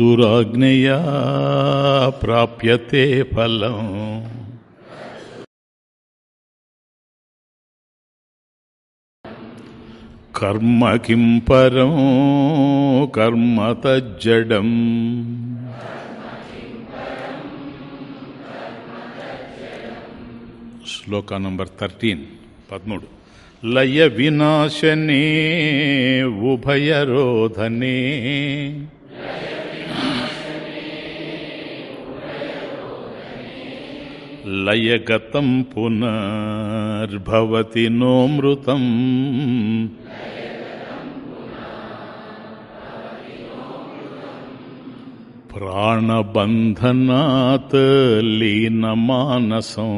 కర్తురాజ్ఞయా ప్రాప్యతే ఫలం. కర్మ కిం పరం కర్మ తజ్జడం. శ్లోక నంబర్ థర్టీన్ పదమూడు. లయ వినాశనే ఉభయరోధనే లయగతం పునర్భవతి నోమృతం. ప్రాణబంధనాత్ లీనమానసం.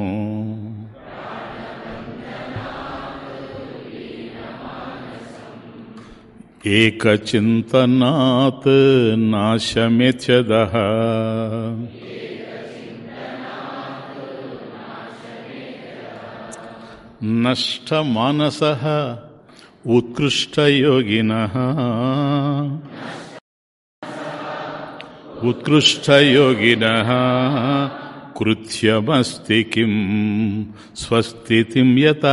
ఏకచింతనాత్ నాశమిచ్చద నష్టమానస ఉత్కృష్టయోగిన ఉత్కృష్టయోగిన కృత్యమస్తి కిం స్వస్తితిం యత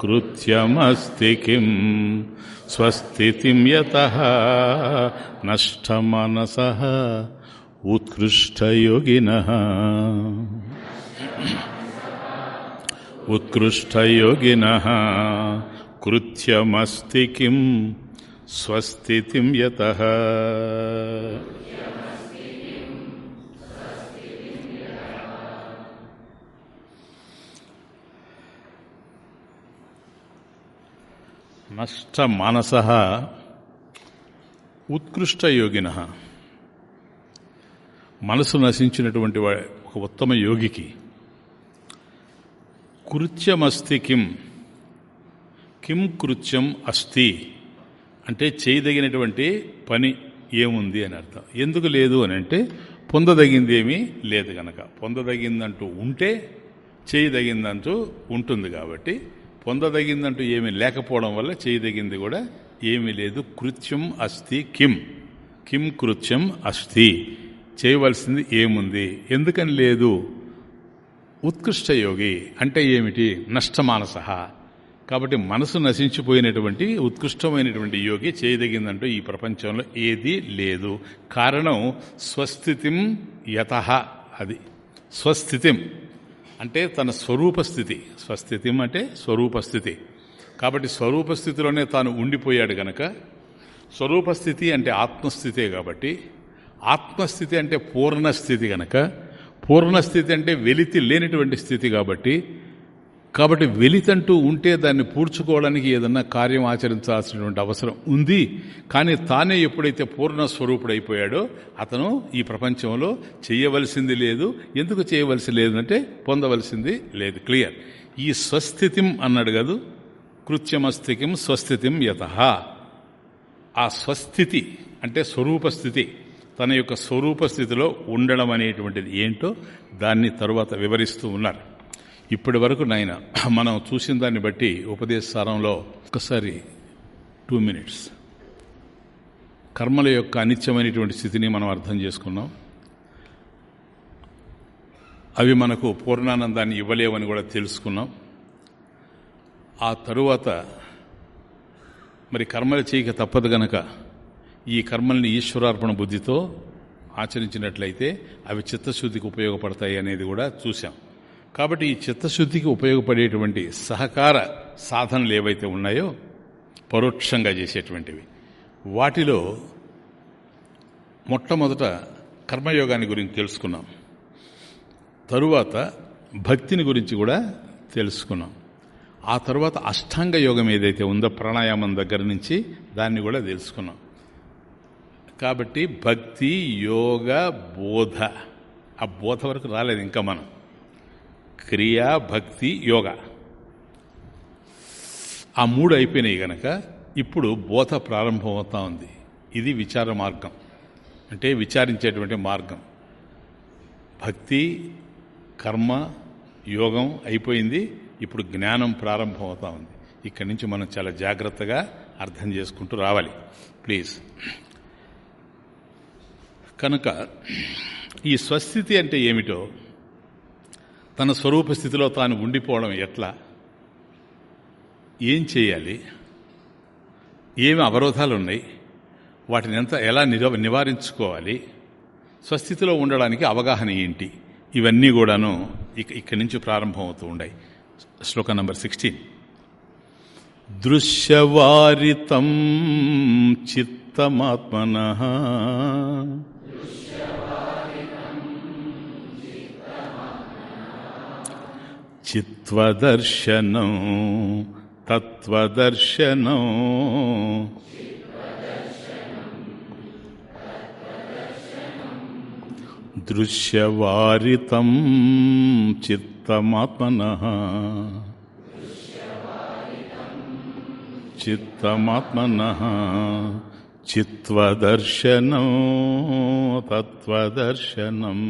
కృత్యమస్తి కిం స్వస్తితిం యత నష్టమనస ఉత్కృష్టయోగిన ఉత్కృష్టయోగిన కృత్యమస్తి కిం స్వస్తితిం యత నష్ట నష్టమానస ఉత్కృష్టయోగిన మనసు నశించినటువంటి ఒక ఉత్తమ యోగికి కృత్యమస్తి కిం? కిం కృత్యం అస్తి? అంటే చేయదగినటువంటి పని ఏముంది అని అర్థం. ఎందుకు లేదు అని అంటే పొందదగింది ఏమీ లేదు గనక. పొందదగిందంటూ ఉంటే చేయదగిందంటూ ఉంటుంది కాబట్టి పొందదగిందంటూ ఏమీ లేకపోవడం వల్ల చేయదగింది కూడా ఏమీ లేదు. కృత్యం అస్తి కిం? కిం కృత్యం అస్తి? చేయవలసింది ఏముంది? ఎందుకని లేదు? ఉత్కృష్ట యోగి అంటే ఏమిటి? నష్టమానస. కాబట్టి మనసు నశించిపోయినటువంటి ఉత్కృష్టమైనటువంటి యోగి చేయదగిందంటూ ఈ ప్రపంచంలో ఏది లేదు. కారణం స్వస్థితిం యత అది. స్వస్థితిం అంటే తన స్వరూపస్థితి స్వస్థితిం అంటే స్వరూపస్థితి కాబట్టి స్వరూపస్థితిలోనే తాను ఉండిపోయాడు గనక స్వరూపస్థితి అంటే ఆత్మస్థితే కాబట్టి ఆత్మస్థితి అంటే పూర్ణస్థితి గనక పూర్ణస్థితి అంటే వెలితి లేనిటువంటి స్థితి కాబట్టి కాబట్టి వెలితంటూ ఉంటే దాన్ని పూడ్చుకోవడానికి ఏదన్నా కార్యం ఆచరించాల్సినటువంటి అవసరం ఉంది. కానీ తానే ఎప్పుడైతే పూర్ణ స్వరూపుడైపోయాడో అతను ఈ ప్రపంచంలో చేయవలసింది లేదు. ఎందుకు చేయవలసి లేదంటే పొందవలసింది లేదు. క్లియర్. ఈ స్వస్థితిం అన్నాడు కాదు? కృత్యమస్థితిం స్వస్థితిం యత. ఆ స్వస్థితి అంటే స్వరూపస్థితి. తన యొక్క స్వరూప స్థితిలో ఉండడం అనేటువంటిది ఏంటో దాన్ని తరువాత వివరిస్తూ ఉన్నారు. ఇప్పటి వరకు నాయన మనం చూసిన దాన్ని బట్టి ఉపదేశారంలో ఒకసారి టూ మినిట్స్ కర్మల యొక్క అనిత్యమైనటువంటి స్థితిని మనం అర్థం చేసుకున్నాం. అవి మనకు పూర్ణానందాన్ని ఇవ్వలేవని కూడా తెలుసుకున్నాం. ఆ తరువాత మరి కర్మలు చేయక తప్పదు గనక ఈ కర్మల్ని ఈశ్వరార్పణ బుద్ధితో ఆచరించినట్లయితే అవి చిత్తశుద్ధికి ఉపయోగపడతాయి అనేది కూడా చూసాం కాబట్టి ఈ చిత్తశుద్ధికి ఉపయోగపడేటువంటి సహకార సాధనలు ఏవైతే ఉన్నాయో పరోక్షంగా చేసేటువంటివి వాటిలో మొట్టమొదట కర్మయోగాన్ని గురించి తెలుసుకున్నాం. తరువాత భక్తిని గురించి కూడా తెలుసుకున్నాం. ఆ తర్వాత అష్టాంగ యోగం ఏదైతే ఉందో ప్రాణాయామం దగ్గర నుంచి దాన్ని కూడా తెలుసుకున్నాం. కాబట్టి భక్తి యోగ బోధ. ఆ బోధ వరకు రాలేదు ఇంకా మనం. క్రియా భక్తి యోగ. ఆ మూడు అయిపోయినాయి గనక ఇప్పుడు బోధ ప్రారంభమవుతా ఉంది. ఇది విచార మార్గం. అంటే విచారించేటువంటి మార్గం. భక్తి కర్మ యోగం అయిపోయింది. ఇప్పుడు జ్ఞానం ప్రారంభమవుతా ఉంది. ఇక్కడి నుంచి మనం చాలా జాగ్రత్తగా అర్థం చేసుకుంటూ రావాలి. ప్లీజ్. కనుక ఈ స్వస్థితి అంటే ఏమిటో తన స్వరూప స్థితిలో తాను ఉండిపోవడం ఎట్లా? ఏం చేయాలి? ఏమి అవరోధాలు ఉన్నాయి వాటిని ఎంత ఎలా నివారించుకోవాలి? స్వస్థితిలో ఉండడానికి అవగాహన ఏంటి? ఇవన్నీ కూడాను ఇక ఇక్కడి నుంచి ప్రారంభమవుతూ ఉన్నాయి శ్లోక నంబర్ సిక్స్టీన్. దృశ్యవారితం చిత్తమాత్మన చిత్వదర్శనం తత్వదర్శనం దృశ్యవారితం చిత్తమాత్మన చిత్తమాత్మన చిత్వదర్శనం తత్వదర్శనం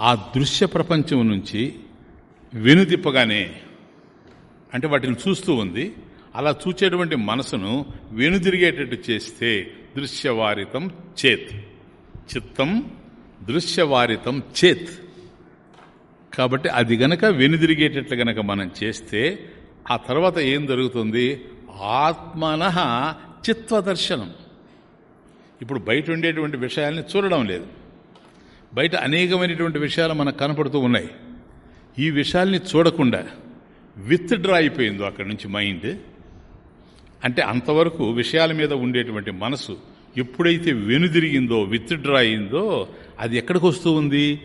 ఆ దృశ్య ప్రపంచం నుంచి వెనుదిప్పగానే అంటే వాటిని చూస్తూ ఉంది. అలా చూచేటువంటి మనసును వెనుదిరిగేటట్టు చేస్తే దృశ్యవారితం చేత్. చిత్తం దృశ్యవారితం చేత్. కాబట్టి అది గనక వెనుదిరిగేటట్లు గనక మనం చేస్తే ఆ తర్వాత ఏం జరుగుతుంది? ఆత్మన చిత్వదర్శనం. ఇప్పుడు బయట ఉండేటువంటి విషయాల్ని చూడడం లేదు. బయట అనేకమైనటువంటి విషయాలు మనకు కనపడుతూ ఉన్నాయి. ఈ విషయాల్ని చూడకుండా విత్ డ్రా అయిపోయిందో అక్కడి నుంచి మైండ్ అంటే అంతవరకు విషయాల మీద ఉండేటువంటి మనసు ఎప్పుడైతే వెనుదిరిగిందో విత్డ్రా అయిందో అది ఎక్కడికి వస్తూ ఉంది?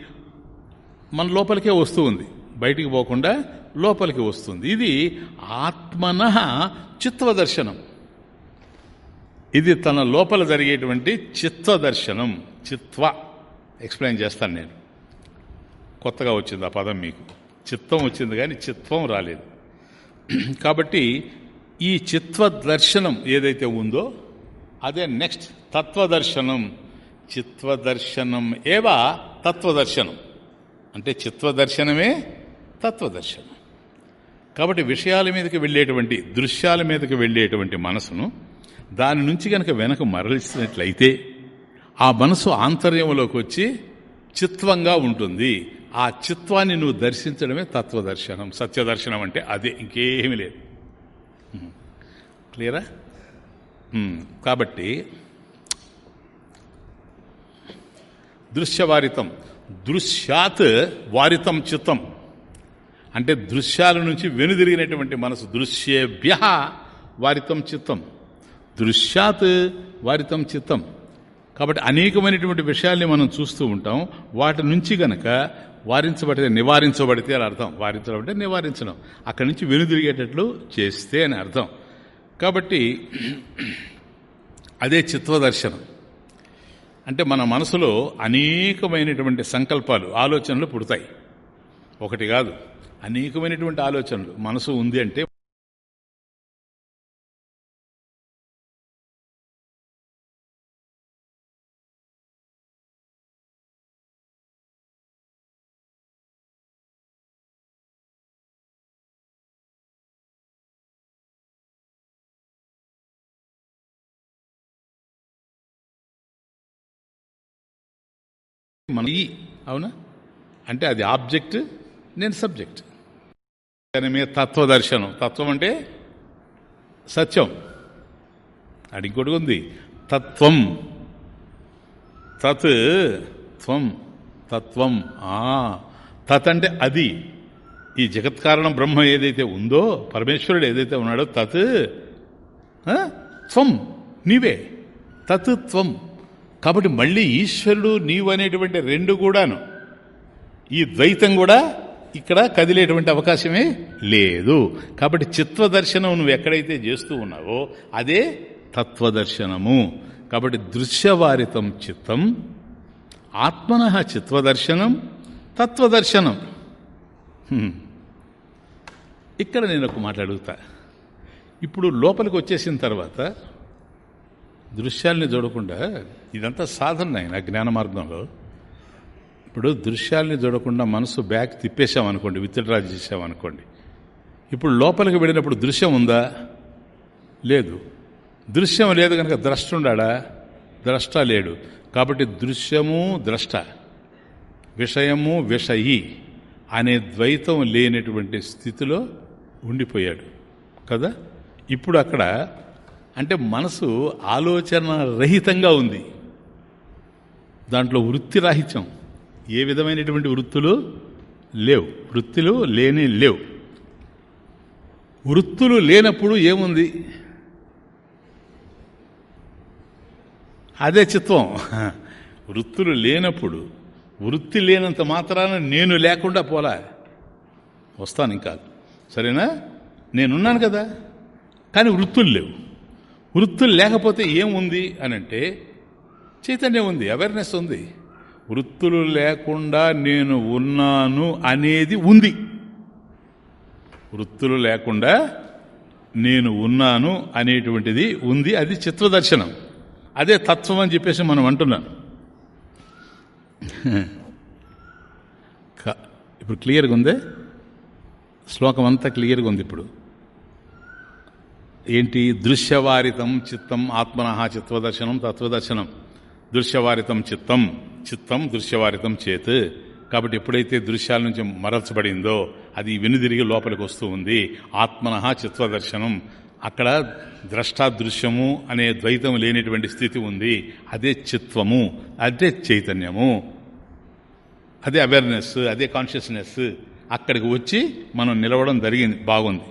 మన లోపలికే వస్తూ ఉంది. బయటికి పోకుండా లోపలికి వస్తుంది. ఇది ఆత్మన చిత్వదర్శనం ఇది తన లోపల జరిగేటువంటి చిత్వదర్శనం చిత్వ. ఎక్స్ప్లెయిన్ చేస్తాను నేను. కొత్తగా వచ్చింది ఆ పదం మీకు. చిత్తం వచ్చింది కానీ చిత్వం రాలేదు. కాబట్టి ఈ చిత్వ దర్శనం ఏదైతే ఉందో అదే నెక్స్ట్ తత్వదర్శనం. చిత్వదర్శనం ఏవా తత్వదర్శనం. అంటే చిత్వదర్శనమే తత్వదర్శనం. కాబట్టి విషయాల మీదకి వెళ్ళేటువంటి దృశ్యాల మీదకి వెళ్ళేటువంటి మనసును దాని నుంచి కనుక వెనక మరలిస్తున్నట్లయితే ఆ మనసు ఆంతర్యంలోకి వచ్చి చిత్వంగా ఉంటుంది. ఆ చిత్వాన్ని నువ్వు దర్శించడమే తత్వదర్శనం. సత్యదర్శనం అంటే అదే ఇంకేమీ లేదు. క్లియరా? కాబట్టి దృశ్యవారితం. దృశ్యాత్ వారితం చిత్తం. అంటే దృశ్యాల నుంచి వెనుదిరిగినటువంటి మనసు. దృశ్యేభ్య వారితం చిత్తం. దృశ్యాత్ వారితం చిత్తం. కాబట్టి అనేకమైనటువంటి విషయాల్ని మనం చూస్తూ ఉంటాం. వాటి నుంచి గనక వారించబడితే నివారించబడితే అని అర్థం. వారించడం అంటే నివారించడం. అక్కడి నుంచి వెనుదిరిగేటట్లు చేస్తే అని అర్థం. కాబట్టి అదే చిత్వదర్శనం అంటే మన మనసులో అనేకమైనటువంటి సంకల్పాలు ఆలోచనలు పుడతాయి. ఒకటి కాదు అనేకమైనటువంటి ఆలోచనలు. మనసు ఉంది అంటే మన ఈ అవునా? అంటే అది ఆబ్జెక్ట్ నేను సబ్జెక్ట్. దాని మీద తత్వదర్శనం. తత్వం అంటే సత్యం. అది ఇంకోటి ఉంది తత్వం. తత్ త్వం తత్వం ఆ. తత్ అంటే అది. ఈ జగత్కారణం బ్రహ్మ ఏదైతే ఉందో పరమేశ్వరుడు ఏదైతే ఉన్నాడో తత్ త్వం. నీవే. తత్ త్వం. కాబట్టి మళ్ళీ ఈశ్వరుడు నీవు అనేటువంటి రెండు కూడాను. ఈ ద్వైతం కూడా ఇక్కడ కదిలేటువంటి అవకాశమే లేదు. కాబట్టి చిత్వదర్శనం నువ్వు ఎక్కడైతే చేస్తూ ఉన్నావో అదే తత్వదర్శనము. కాబట్టి దృశ్యవారితం చిత్తం ఆత్మన చిత్వదర్శనం తత్వదర్శనం. ఇక్కడ నేను ఒక మాట అడుగుతా. ఇప్పుడు లోపలికి వచ్చేసిన తర్వాత దృశ్యాల్ని చూడకుండా ఇదంతా సాధన ఆయన జ్ఞాన మార్గంలో. ఇప్పుడు దృశ్యాల్ని చూడకుండా మనసు బ్యాక్ తిప్పేశామనుకోండి విత్డ్రా చేసామనుకోండి ఇప్పుడు లోపలికి వెళ్ళినప్పుడు దృశ్యం ఉందా? లేదు. దృశ్యం లేదు కనుక ద్రష్ట ఉండాడా? ద్రష్ట లేడు. కాబట్టి దృశ్యము ద్రష్ట విషయము విషయి అనే ద్వైతం లేనటువంటి స్థితిలో ఉండిపోయాడు. కదా? ఇప్పుడు అక్కడ అంటే మనసు ఆలోచన రహితంగా ఉంది. దాంట్లో వృత్తి రాహిత్యం. ఏ విధమైనటువంటి వృత్తులు లేవు. వృత్తులు లేని లేవు. వృత్తులు లేనప్పుడు ఏముంది? అదే చిత్వం. వృత్తులు లేనప్పుడు వృత్తి లేనంత మాత్రాన నేను లేకుండా పోలా. వస్తాను ఇంకా సరేనా? నేనున్నాను కదా. కానీ వృత్తులు లేవు. వృత్తులు లేకపోతే ఏముంది అని అంటే చైతన్యం ఉంది అవేర్నెస్ ఉంది. వృత్తులు లేకుండా నేను ఉన్నాను అనేది ఉంది. వృత్తులు లేకుండా నేను ఉన్నాను అనేటువంటిది ఉంది అది చిత్రదర్శనం. అదే తత్వం అని చెప్పేసి మనం అంటున్నాం. క- ఇప్పుడు క్లియర్గా ఉందే? శ్లోకం అంతా క్లియర్గా ఉంది ఇప్పుడు. ఏంటి? దృశ్యవారితం చిత్తం ఆత్మన చిత్వదర్శనం తత్వదర్శనం. దృశ్యవారితం చిత్తం చిత్తం దృశ్యవారితం చేత్. కాబట్టి ఎప్పుడైతే దృశ్యాల నుంచి మరల్చబడిందో అది వెనుదిరిగి లోపలికి వస్తూ ఉంది. ఆత్మన చిత్వదర్శనం. అక్కడ ద్రష్టాదృశ్యము అనే ద్వైతం లేనిటువంటి స్థితి ఉంది. అదే చిత్వము అదే చైతన్యము. అదే అవేర్నెస్ అదే కాన్షియస్నెస్ అక్కడికి వచ్చి మనం నిలవడం జరిగింది బాగుంది.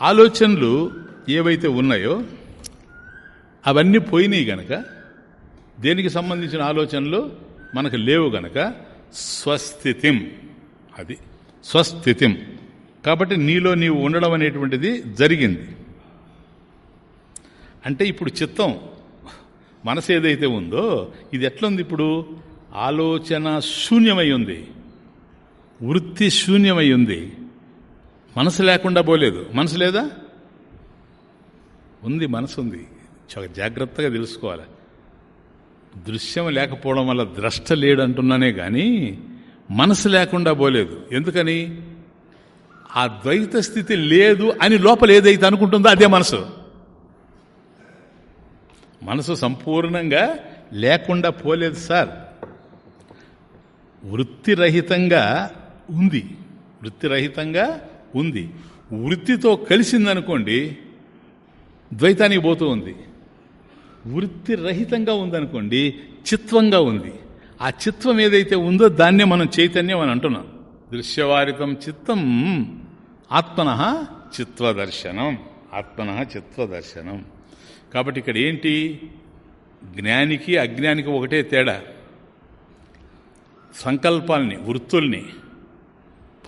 ఆలోచనలు ఏవైతే ఉన్నాయో అవన్నీ పోయినాయి గనక దేనికి సంబంధించిన ఆలోచనలు మనకు లేవు గనక స్వస్థితిం. అది స్వస్థితిం. కాబట్టి నీలో నీవు ఉండడం అనేటువంటిది జరిగింది. అంటే ఇప్పుడు చిత్తం మనసు ఏదైతే ఉందో ఇది ఎట్లుంది ఇప్పుడు? ఆలోచన శూన్యమై ఉంది. వృత్తి శూన్యమై ఉంది. మనసు లేకుండా పోలేదు. మనసు లేదా? ఉంది మనసు ఉంది. చాలా జాగ్రత్తగా తెలుసుకోవాలి. దృశ్యం లేకపోవడం వల్ల ద్రష్ట లేడు అంటున్నానే కానీ మనసు లేకుండా పోలేదు. ఎందుకని? ఆ ద్వైత స్థితి లేదు అని లోపల ఏదైతే అనుకుంటుందో అదే మనసు. మనసు సంపూర్ణంగా లేకుండా పోలేదు సార్. వృత్తిరహితంగా ఉంది. వృత్తిరహితంగా ఉంది. వృత్తితో కలిసిందనుకోండి ద్వైతానికి పోతూ ఉంది. వృత్తి రహితంగా ఉందనుకోండి చిత్వంగా ఉంది. ఆ చిత్వం ఏదైతే ఉందో దాన్నే మనం చైతన్యం అని అంటున్నాం. దృశ్యవారితం చిత్తం ఆత్మన చిత్వదర్శనం ఆత్మన చిత్వదర్శనం. కాబట్టి ఇక్కడ ఏంటి? జ్ఞానికి అజ్ఞానికి ఒకటే తేడా. సంకల్పాల్ని వృత్తుల్ని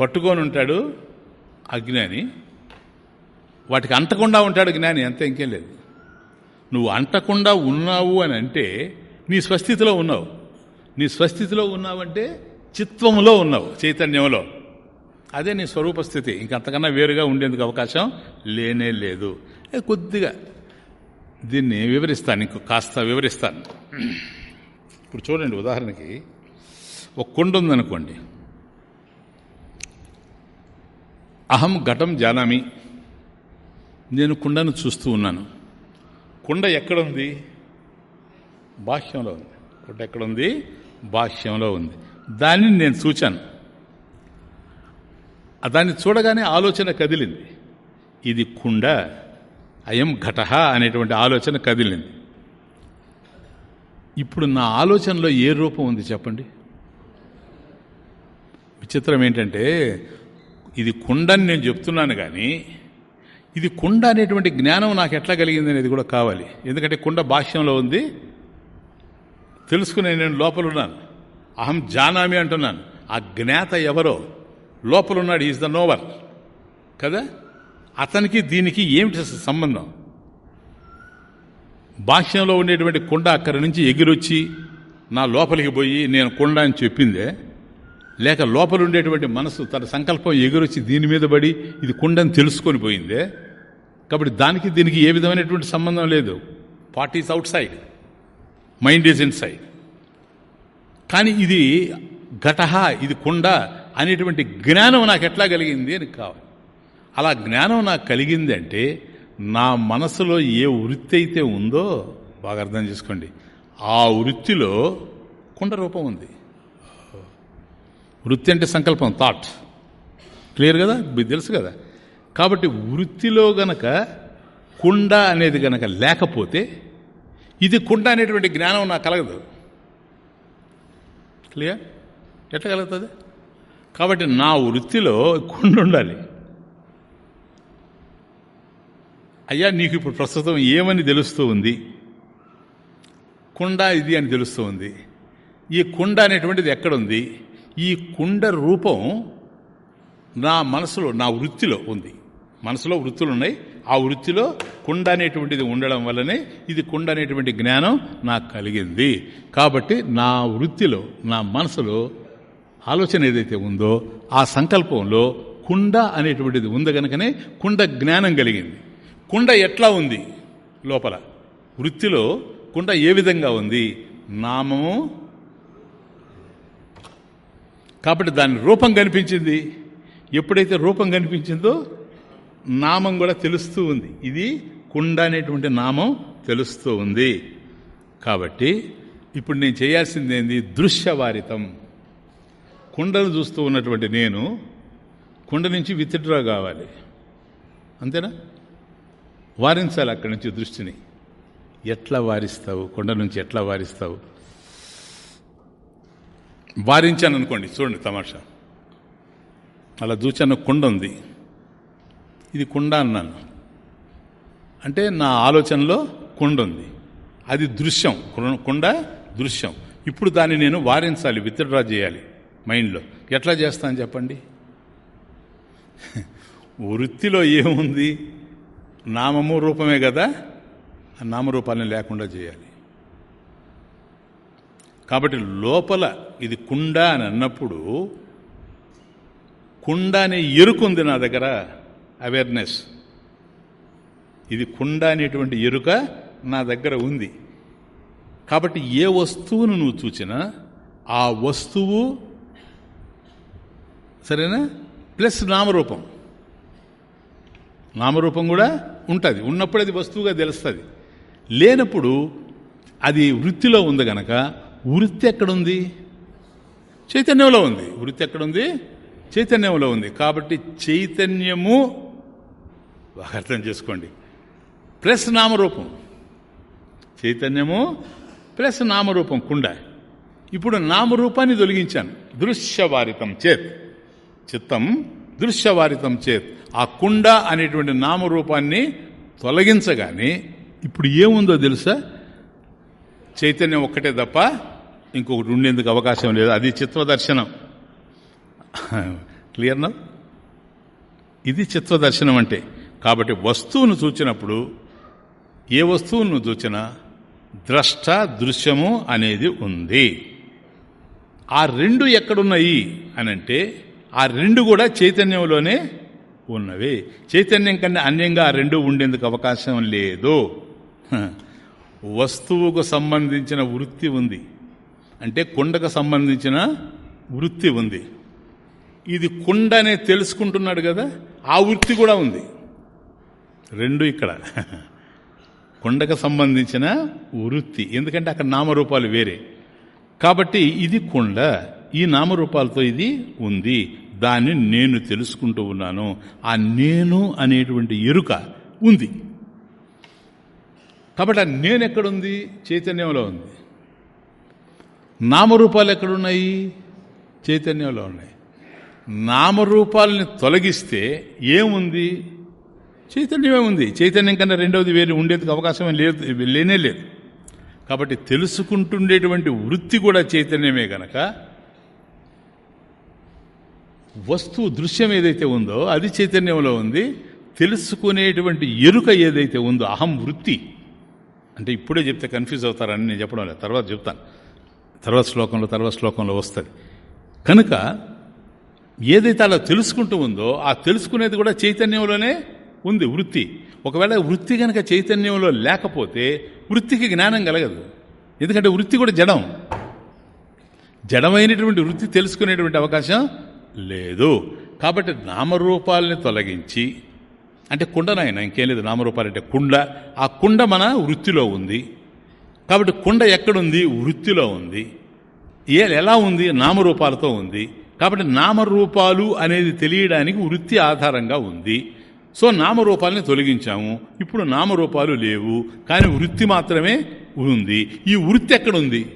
పట్టుకొని ఉంటాడు అజ్ఞాని. వాటికి అంటకుండా ఉంటాడు జ్ఞాని అంతే ఇంకేం లేదు. నువ్వు అంటకుండా ఉన్నావు అని అంటే నీ స్వస్థితిలో ఉన్నావు. నీ స్వస్థితిలో ఉన్నావంటే చిత్వంలో ఉన్నావు చైతన్యంలో అదే నీ స్వరూప స్థితి. ఇంకంతకన్నా వేరుగా ఉండేందుకు అవకాశం లేనే లేదు. కొద్దిగా దీన్ని వివరిస్తాను ఇంకో కాస్త వివరిస్తాను. ఇప్పుడు చూడండి ఉదాహరణకి ఒక కుండ ఉందనుకోండి. అహం ఘటం జానామి. నేను కుండను చూస్తూ ఉన్నాను. కుండ ఎక్కడుంది? బాహ్యంలో ఉంది. కుండ ఎక్కడుంది? బాహ్యంలో ఉంది. దాన్ని నేను చూచాను. దాన్ని చూడగానే ఆలోచన కదిలింది. ఇది కుండ అయం ఘట అనేటువంటి ఆలోచన కదిలింది. ఇప్పుడు నా ఆలోచనలో ఏ రూపం ఉంది చెప్పండి? విచిత్రం ఏంటంటే ఇది కుండని నేను చెప్తున్నాను కానీ ఇది కుండ అనేటువంటి జ్ఞానం నాకు ఎట్లా కలిగింది అనేది కూడా కావాలి. ఎందుకంటే కుండ భాష్యంలో ఉంది. తెలుసుకునే నేను లోపలున్నాను అహం జానామి అంటున్నాను. ఆ జ్ఞాత ఎవరో? లోపలున్నాడు ఈజ్ ద నోవర్ కదా? అతనికి దీనికి ఏమిటి సంబంధం? భాష్యంలో ఉండేటువంటి కుండ అక్కడి నుంచి ఎగిరొచ్చి నా లోపలికి పోయి నేను కుండ అని చెప్పిందే లేక లోపల ఉండేటువంటి మనసు తన సంకల్పం ఎగురొచ్చి దీని మీద పడి ఇది కుండని తెలుసుకొని పోయిందే? కాబట్టి దానికి దీనికి ఏ విధమైనటువంటి సంబంధం లేదు. Part is outside mind is inside కానీ ఇది ఘటహ ఇది కుండ అనేటువంటి జ్ఞానం నాకు ఎట్లా కలిగింది అని కావాలి. అలా జ్ఞానం నాకు కలిగింది అంటే నా మనసులో ఏ వృత్తి అయితే ఉందో బాగా అర్థం చేసుకోండి. ఆ వృత్తిలో కుండ రూపం ఉంది. వృత్తి అంటే సంకల్పం థాట్ క్లియర్ కదా? తెలుసు కదా? కాబట్టి వృత్తిలో గనక కుండ అనేది గనక లేకపోతే ఇది కుండ అనేటువంటి జ్ఞానం నాకు కలగదు. క్లియర్ ఎట్లా కలుగుతుంది? కాబట్టి నా వృత్తిలో కుండ ఉండాలి. అయ్యా నీకు ఇప్పుడు ప్రస్తుతం ఏమని తెలుస్తూ ఉంది? కుండ ఇది అని తెలుస్తూ ఉంది. ఈ కుండ అనేటువంటిది ఎక్కడుంది ఈ కుండ రూపం నా మనసులో నా వృత్తిలో ఉంది. మనసులో వృత్తులు ఉన్నాయి. ఆ వృత్తిలో కుండ అనేటువంటిది ఉండడం వల్లనే ఇది కుండ అనేటువంటి జ్ఞానం నాకు కలిగింది. కాబట్టి నా వృత్తిలో నా మనసులో ఆలోచన ఏదైతే ఉందో ఆ సంకల్పంలో కుండ అనేటువంటిది ఉంది కనుకనే కుండ జ్ఞానం కలిగింది. కుండ ఎట్లా ఉంది? లోపల. వృత్తిలో కుండ ఏ విధంగా ఉంది? నామము కాబట్టి దాని రూపం కనిపించింది. ఎప్పుడైతే రూపం కనిపించిందో నామం కూడా తెలుస్తూ ఉంది. ఇది కుండ అనేటువంటి నామం తెలుస్తూ ఉంది. కాబట్టి ఇప్పుడు నేను చేయాల్సింది ఏంది? దృశ్యవారితం. కుండను చూస్తూ ఉన్నటువంటి నేను కుండ నుంచి విత్డ్రా కావాలి. అంతేనా? వారించాలి అక్కడి నుంచి దృష్టిని. ఎట్లా వారిస్తావు? కొండ నుంచి ఎట్లా వారిస్తావు? వారించాను అనుకోండి చూడండి తమాషా. అలా దూచాను కుండ ఉంది. ఇది కుండ అన్నాను. అంటే నా ఆలోచనలో కుండ ఉంది. అది దృశ్యం. కుండ దృశ్యం. ఇప్పుడు దాన్ని నేను వారించాలి విత్డ్రా చేయాలి మైండ్లో. ఎట్లా చేస్తాను చెప్పండి? వృత్తిలో ఏముంది? నామము రూపమే కదా? ఆ నామరూపాలను లేకుండా చేయాలి. కాబట్టి లోపల ఇది కుండ అని అన్నప్పుడు కుండ అనే ఎరుకుంది నా దగ్గర అవేర్నెస్ ఇది కుండ అనేటువంటి ఎరుక నా దగ్గర ఉంది. కాబట్టి ఏ వస్తువును నువ్వు చూచినా ఆ వస్తువు సరేనా? ప్లస్ నామరూపం. నామరూపం కూడా ఉంటుంది. ఉన్నప్పుడు అది వస్తువుగా తెలుస్తుంది. లేనప్పుడు అది వృత్తిలో ఉంది గనక వృత్తి ఎక్కడుంది? చైతన్యంలో ఉంది. వృత్తి ఎక్కడుంది? చైతన్యంలో ఉంది. కాబట్టి చైతన్యము బాగా అర్థం చేసుకోండి. ప్లస్ నామరూపం. చైతన్యము ప్లస్ నామరూపం కుండ. ఇప్పుడు నామరూపాన్ని తొలగించాను. దృశ్యవారితం చేత్. చిత్తం దృశ్యవారితం చేత్. ఆ కుండ అనేటువంటి నామరూపాన్ని తొలగించగానే ఇప్పుడు ఏముందో తెలుసా? చైతన్యం ఒక్కటే తప్ప ఇంకొకటి ఉండేందుకు అవకాశం లేదు. అది చిత్వదర్శనం క్లియర్నా ఇది చిత్వదర్శనం అంటే కాబట్టి వస్తువును చూచినప్పుడు ఏ వస్తువును చూచినా ద్రష్ట దృశ్యము అనేది ఉంది. ఆ రెండు ఎక్కడున్నాయి అని అంటే ఆ రెండు కూడా చైతన్యంలోనే ఉన్నవి. చైతన్యం కన్నా అన్యంగా ఆ రెండు ఉండేందుకు అవకాశం లేదు. వస్తువుకు సంబంధించిన వృత్తి ఉంది. అంటే కుండకు సంబంధించిన వృత్తి ఉంది. ఇది కుండ అనే తెలుసుకుంటున్నాడు కదా ఆ వృత్తి కూడా ఉంది. రెండు ఇక్కడ. కుండకు సంబంధించిన వృత్తి. ఎందుకంటే అక్కడ నామరూపాలు వేరే. కాబట్టి ఇది కుండ. ఈ నామరూపాలతో ఇది ఉంది. దాన్ని నేను తెలుసుకుంటూ ఉన్నాను. ఆ నేను అనేటువంటి ఎరుక ఉంది. కాబట్టి ఆ నేను ఎక్కడుంది? చైతన్యంలో ఉంది. నామరూపాలు ఎక్కడున్నాయి? చైతన్యంలో ఉన్నాయి. నామరూపాలని తొలగిస్తే ఏముంది? చైతన్యమే ఉంది. చైతన్యం కన్నా రెండవది వేరే ఉండేందుకు అవకాశమే లేదు లేనే లేదు. కాబట్టి తెలుసుకుంటుండేటువంటి వృత్తి కూడా చైతన్యమే గనక. వస్తువు దృశ్యం ఏదైతే ఉందో అది చైతన్యంలో ఉంది. తెలుసుకునేటువంటి ఎరుక ఏదైతే ఉందో అహం వృత్తి. అంటే ఇప్పుడే చెప్తే కన్ఫ్యూజ్ అవుతారని నేను చెప్పడం లేదు. తర్వాత చెప్తాను. తర్వాత శ్లోకంలో తర్వాత శ్లోకంలో వస్తుంది. కనుక ఏదైతే అలా తెలుసుకుంటూ ఉందో ఆ తెలుసుకునేది కూడా చైతన్యంలోనే ఉంది వృత్తి. ఒకవేళ వృత్తి కనుక చైతన్యంలో లేకపోతే వృత్తికి జ్ఞానం కలగదు. ఎందుకంటే వృత్తి కూడా జడం. జడమైనటువంటి వృత్తి తెలుసుకునేటువంటి అవకాశం లేదు. కాబట్టి నామరూపాలని తొలగించి అంటే కుండనాయన ఇంకేం లేదు నామరూపాలు అంటే కుండ. ఆ కుండ మన వృత్తిలో ఉంది. కాబట్టి కుండ ఎక్కడుంది? వృత్తిలో ఉంది. ఏ ఎలా ఉంది? నామరూపాలతో ఉంది. కాబట్టి నామరూపాలు అనేది తెలియడానికి వృత్తి ఆధారంగా ఉంది. సో నామరూపాలని తొలగించాము. ఇప్పుడు నామరూపాలు లేవు. కానీ వృత్తి మాత్రమే ఉంది. ఈ వృత్తి ఎక్కడుంది?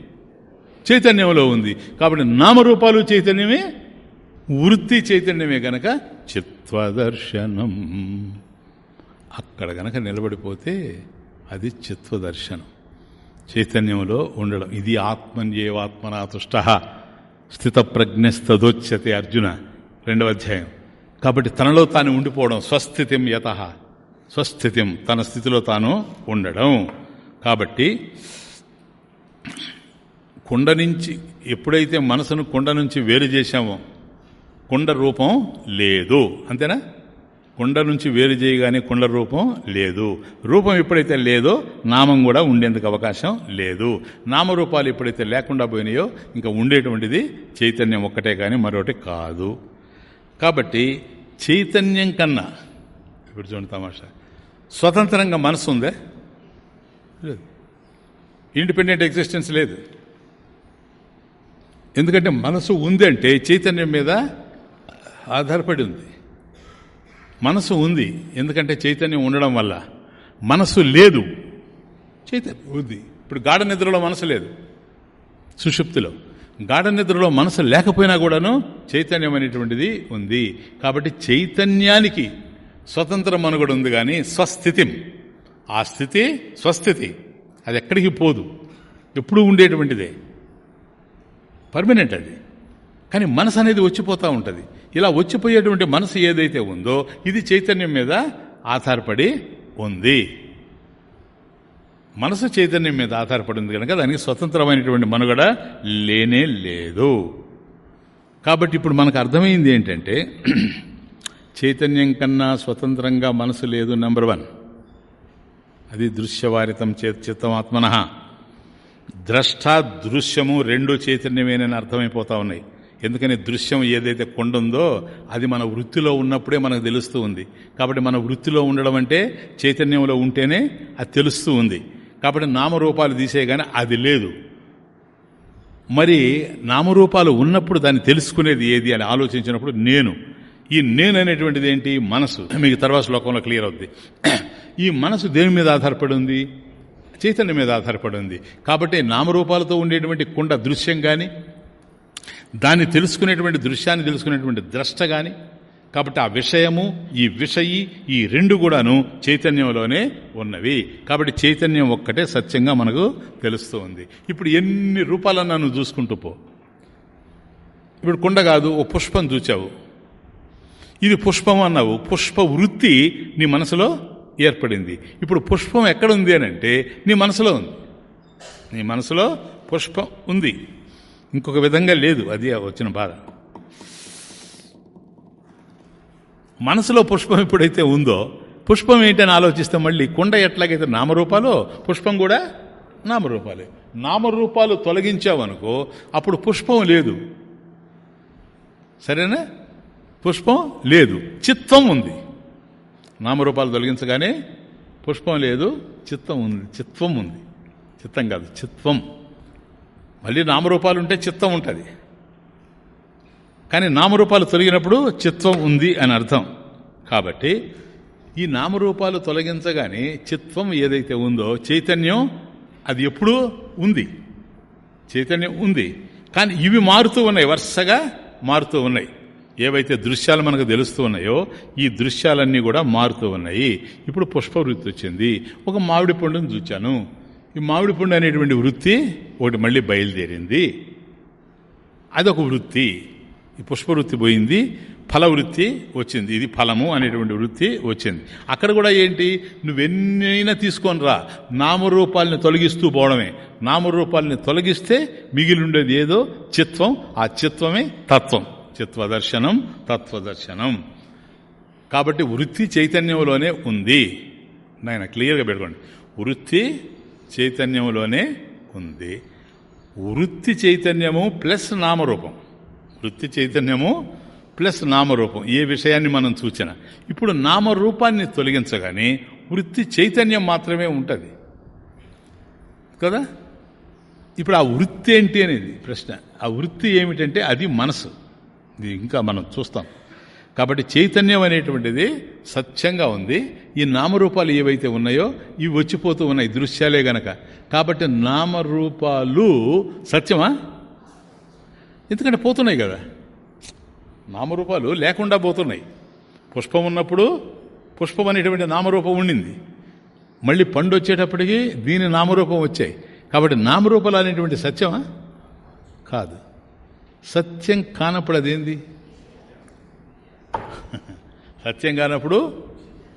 చైతన్యంలో ఉంది. కాబట్టి నామరూపాలు చైతన్యమే వృత్తి చైతన్యమే గనక చిత్వదర్శనం. అక్కడ గనక నిలబడిపోతే అది చిత్వదర్శనం. చైతన్యంలో ఉండడం. ఇది ఆత్మన్యేవాత్మనా తుష్ట. స్థితప్రజ్ఞస్తదోచ్యతే అర్జున. రెండవ అధ్యాయం. కాబట్టి తనలో తాను ఉండిపోవడం స్వస్థితిం యత. స్వస్థితిం తన స్థితిలో తాను ఉండడం. కాబట్టి కుండ నుంచి ఎప్పుడైతే మనసును కుండ నుంచి వేరు చేశామో కుండ రూపం లేదు. అంతేనా? కుండ నుంచి వేరు చేయగానే కుండ రూపం లేదు. రూపం ఎప్పుడైతే లేదో నామం కూడా ఉండేందుకు అవకాశం లేదు. నామరూపాలు ఎప్పుడైతే లేకుండా పోయినాయో ఇంకా ఉండేటువంటిది చైతన్యం ఒక్కటే కానీ మరొకటి కాదు. కాబట్టి చైతన్యం కన్నా ఇప్పుడు చూడండి తమాషా. స్వతంత్రంగా మనసు ఉందే? లేదు. ఇండిపెండెంట్ ఎగ్జిస్టెన్స్ లేదు. ఎందుకంటే మనసు ఉందంటే చైతన్యం మీద ఆధారపడి ఉంది. మనసు ఉంది. ఎందుకంటే చైతన్యం ఉండడం వల్ల. మనసు లేదు. చైతన్యం ఉంది. ఇప్పుడు గాఢ నిద్రలో మనసు లేదు. సుషుప్తిలో. గాఢ నిద్రలో మనసు లేకపోయినా కూడాను చైతన్యం అనేటువంటిది ఉంది. కాబట్టి చైతన్యానికి స్వతంత్ర మనుగడ ఉంది కానీ స్వస్థితి. ఆ స్థితి స్వస్థితి. అది ఎక్కడికి పోదు. ఎప్పుడూ ఉండేటువంటిదే. పర్మనెంట్ అది. కానీ మనసు అనేది వచ్చిపోతూ ఉంటుంది. ఇలా వచ్చిపోయేటువంటి మనసు ఏదైతే ఉందో ఇది చైతన్యం మీద ఆధారపడి ఉంది. మనసు చైతన్యం మీద ఆధారపడి ఉంది కనుక దానికి స్వతంత్రమైనటువంటి మనుగడ లేనే లేదు. కాబట్టి ఇప్పుడు మనకు అర్థమైంది ఏంటంటే చైతన్యం కన్నా స్వతంత్రంగా మనసు లేదు నెంబర్ వన్ అది దృశ్యవారితం చిత్తమాత్మన. ద్రష్ట దృశ్యము రెండు చైతన్యమేనని అర్థమైపోతా ఉన్నాయి. ఎందుకని దృశ్యం ఏదైతే కొండ ఉందో అది మన వృత్తిలో ఉన్నప్పుడే మనకు తెలుస్తూ ఉంది. కాబట్టి మన వృత్తిలో ఉండడం అంటే చైతన్యంలో ఉంటేనే అది తెలుస్తూ ఉంది. కాబట్టి నామరూపాలు తీసేయగానే అది లేదు. మరి నామరూపాలు ఉన్నప్పుడు దాన్ని తెలుసుకునేది ఏది అని ఆలోచించినప్పుడు నేను. ఈ నేను అనేటువంటిది ఏంటి? మనసు. మీకు తర్వాత శ్లోకంలో క్లియర్ అవుద్ది. ఈ మనసు దేని మీద ఆధారపడి ఉంది? చైతన్యం మీద ఆధారపడి ఉంది. కాబట్టి నామరూపాలతో ఉండేటువంటి కుండ దృశ్యం కానీ దాన్ని తెలుసుకునేటువంటి దృశ్యాన్ని తెలుసుకునేటువంటి ద్రష్ట కానీ కాబట్టి ఆ విషయము ఈ విషయి ఈ రెండు కూడాను చైతన్యంలోనే ఉన్నవి. కాబట్టి చైతన్యం ఒక్కటే సత్యంగా మనకు తెలుస్తూ ఉంది. ఇప్పుడు ఎన్ని రూపాలన్నా నువ్వు చూసుకుంటూ పో. ఇప్పుడు కుండ కాదు ఓ పుష్పం చూచావు. ఇది పుష్పం అన్నావు. పుష్ప వృత్తి నీ మనసులో ఏర్పడింది. ఇప్పుడు పుష్పం ఎక్కడ ఉంది అని అంటే నీ మనసులో ఉంది. నీ మనసులో పుష్పం ఉంది. ఇంకొక విధంగా లేదు. అది వచ్చిన బాధ. మనసులో పుష్పం ఎప్పుడైతే ఉందో పుష్పం ఏంటని ఆలోచిస్తే మళ్ళీ కుండ ఎట్లాగైతే నామరూపాలు పుష్పం కూడా నామరూపాలే. నామరూపాలు తొలగించావనుకో అప్పుడు పుష్పం లేదు. సరేనా? పుష్పం లేదు. చిత్తం ఉంది. నామరూపాలు తొలగించగానే పుష్పం లేదు చిత్తం ఉంది. చిత్వం ఉంది. చిత్తం కాదు చిత్వం. మళ్ళీ నామరూపాలు ఉంటే చిత్తం ఉంటుంది. కానీ నామరూపాలు తొలగినప్పుడు చిత్వం ఉంది అని అర్థం. కాబట్టి ఈ నామరూపాలు తొలగించగానే చిత్వం ఏదైతే ఉందో చైతన్యం అది ఎప్పుడూ ఉంది. చైతన్యం ఉంది. కానీ ఇవి మారుతూ ఉన్నాయి వరుసగా మారుతూ ఉన్నాయి. ఏవైతే దృశ్యాలు మనకు తెలుస్తూ ఉన్నాయో ఈ దృశ్యాలన్నీ కూడా మారుతూ ఉన్నాయి. ఇప్పుడు పుష్పవృత్తి వచ్చింది. ఒక మామిడి పండును చూచాను. ఈ మామిడి పండు అనేటువంటి వృత్తి ఒకటి మళ్ళీ బయలుదేరింది. అదొక వృత్తి. ఈ పుష్పవృత్తి పోయింది. ఫలవృత్తి వచ్చింది. ఇది ఫలము అనేటువంటి వృత్తి వచ్చింది. అక్కడ కూడా ఏంటి? నువ్వెన్నైనా తీసుకొని రా. నామరూపాలని తొలగిస్తూ పోవడమే. నామరూపాలని తొలగిస్తే మిగిలిండేది ఏదో? చిత్వం. ఆ చిత్వమే తత్వం. చిత్వదర్శనం తత్వదర్శనం. కాబట్టి వృత్తి చైతన్యంలోనే ఉంది. నాయన క్లియర్గా పెట్టుకోండి. వృత్తి చైతన్యంలోనే ఉంది. వృత్తి చైతన్యము ప్లస్ నామరూపం. వృత్తి చైతన్యము ప్లస్ నామరూపం. ఏ విషయాన్ని మనం చూచిన. ఇప్పుడు నామరూపాన్ని తొలగించగానే వృత్తి చైతన్యం మాత్రమే ఉంటుంది. కదా? ఇప్పుడు ఆ వృత్తి ఏంటి అనేది ప్రశ్న. ఆ వృత్తి ఏమిటంటే అది మనసు. ఇది ఇంకా మనం చూస్తాం. కాబట్టి చైతన్యం అనేటువంటిది సత్యంగా ఉంది. ఈ నామరూపాలు ఏవైతే ఉన్నాయో ఇవి వచ్చిపోతూ ఉన్నాయి దృశ్యాలే గనక. కాబట్టి నామరూపాలు సత్యమా? ఎందుకంటే పోతున్నాయి కదా. నామరూపాలు లేకుండా పోతున్నాయి. పుష్పం ఉన్నప్పుడు పుష్పం అనేటువంటి నామరూపం ఉండింది. మళ్ళీ పండు వచ్చేటప్పటికి దీని నామరూపం వచ్చాయి. కాబట్టి నామరూపాలు అనేటువంటి సత్యమా? కాదు. సత్యం కానప్పుడు అదేంది? సత్యం కానప్పుడు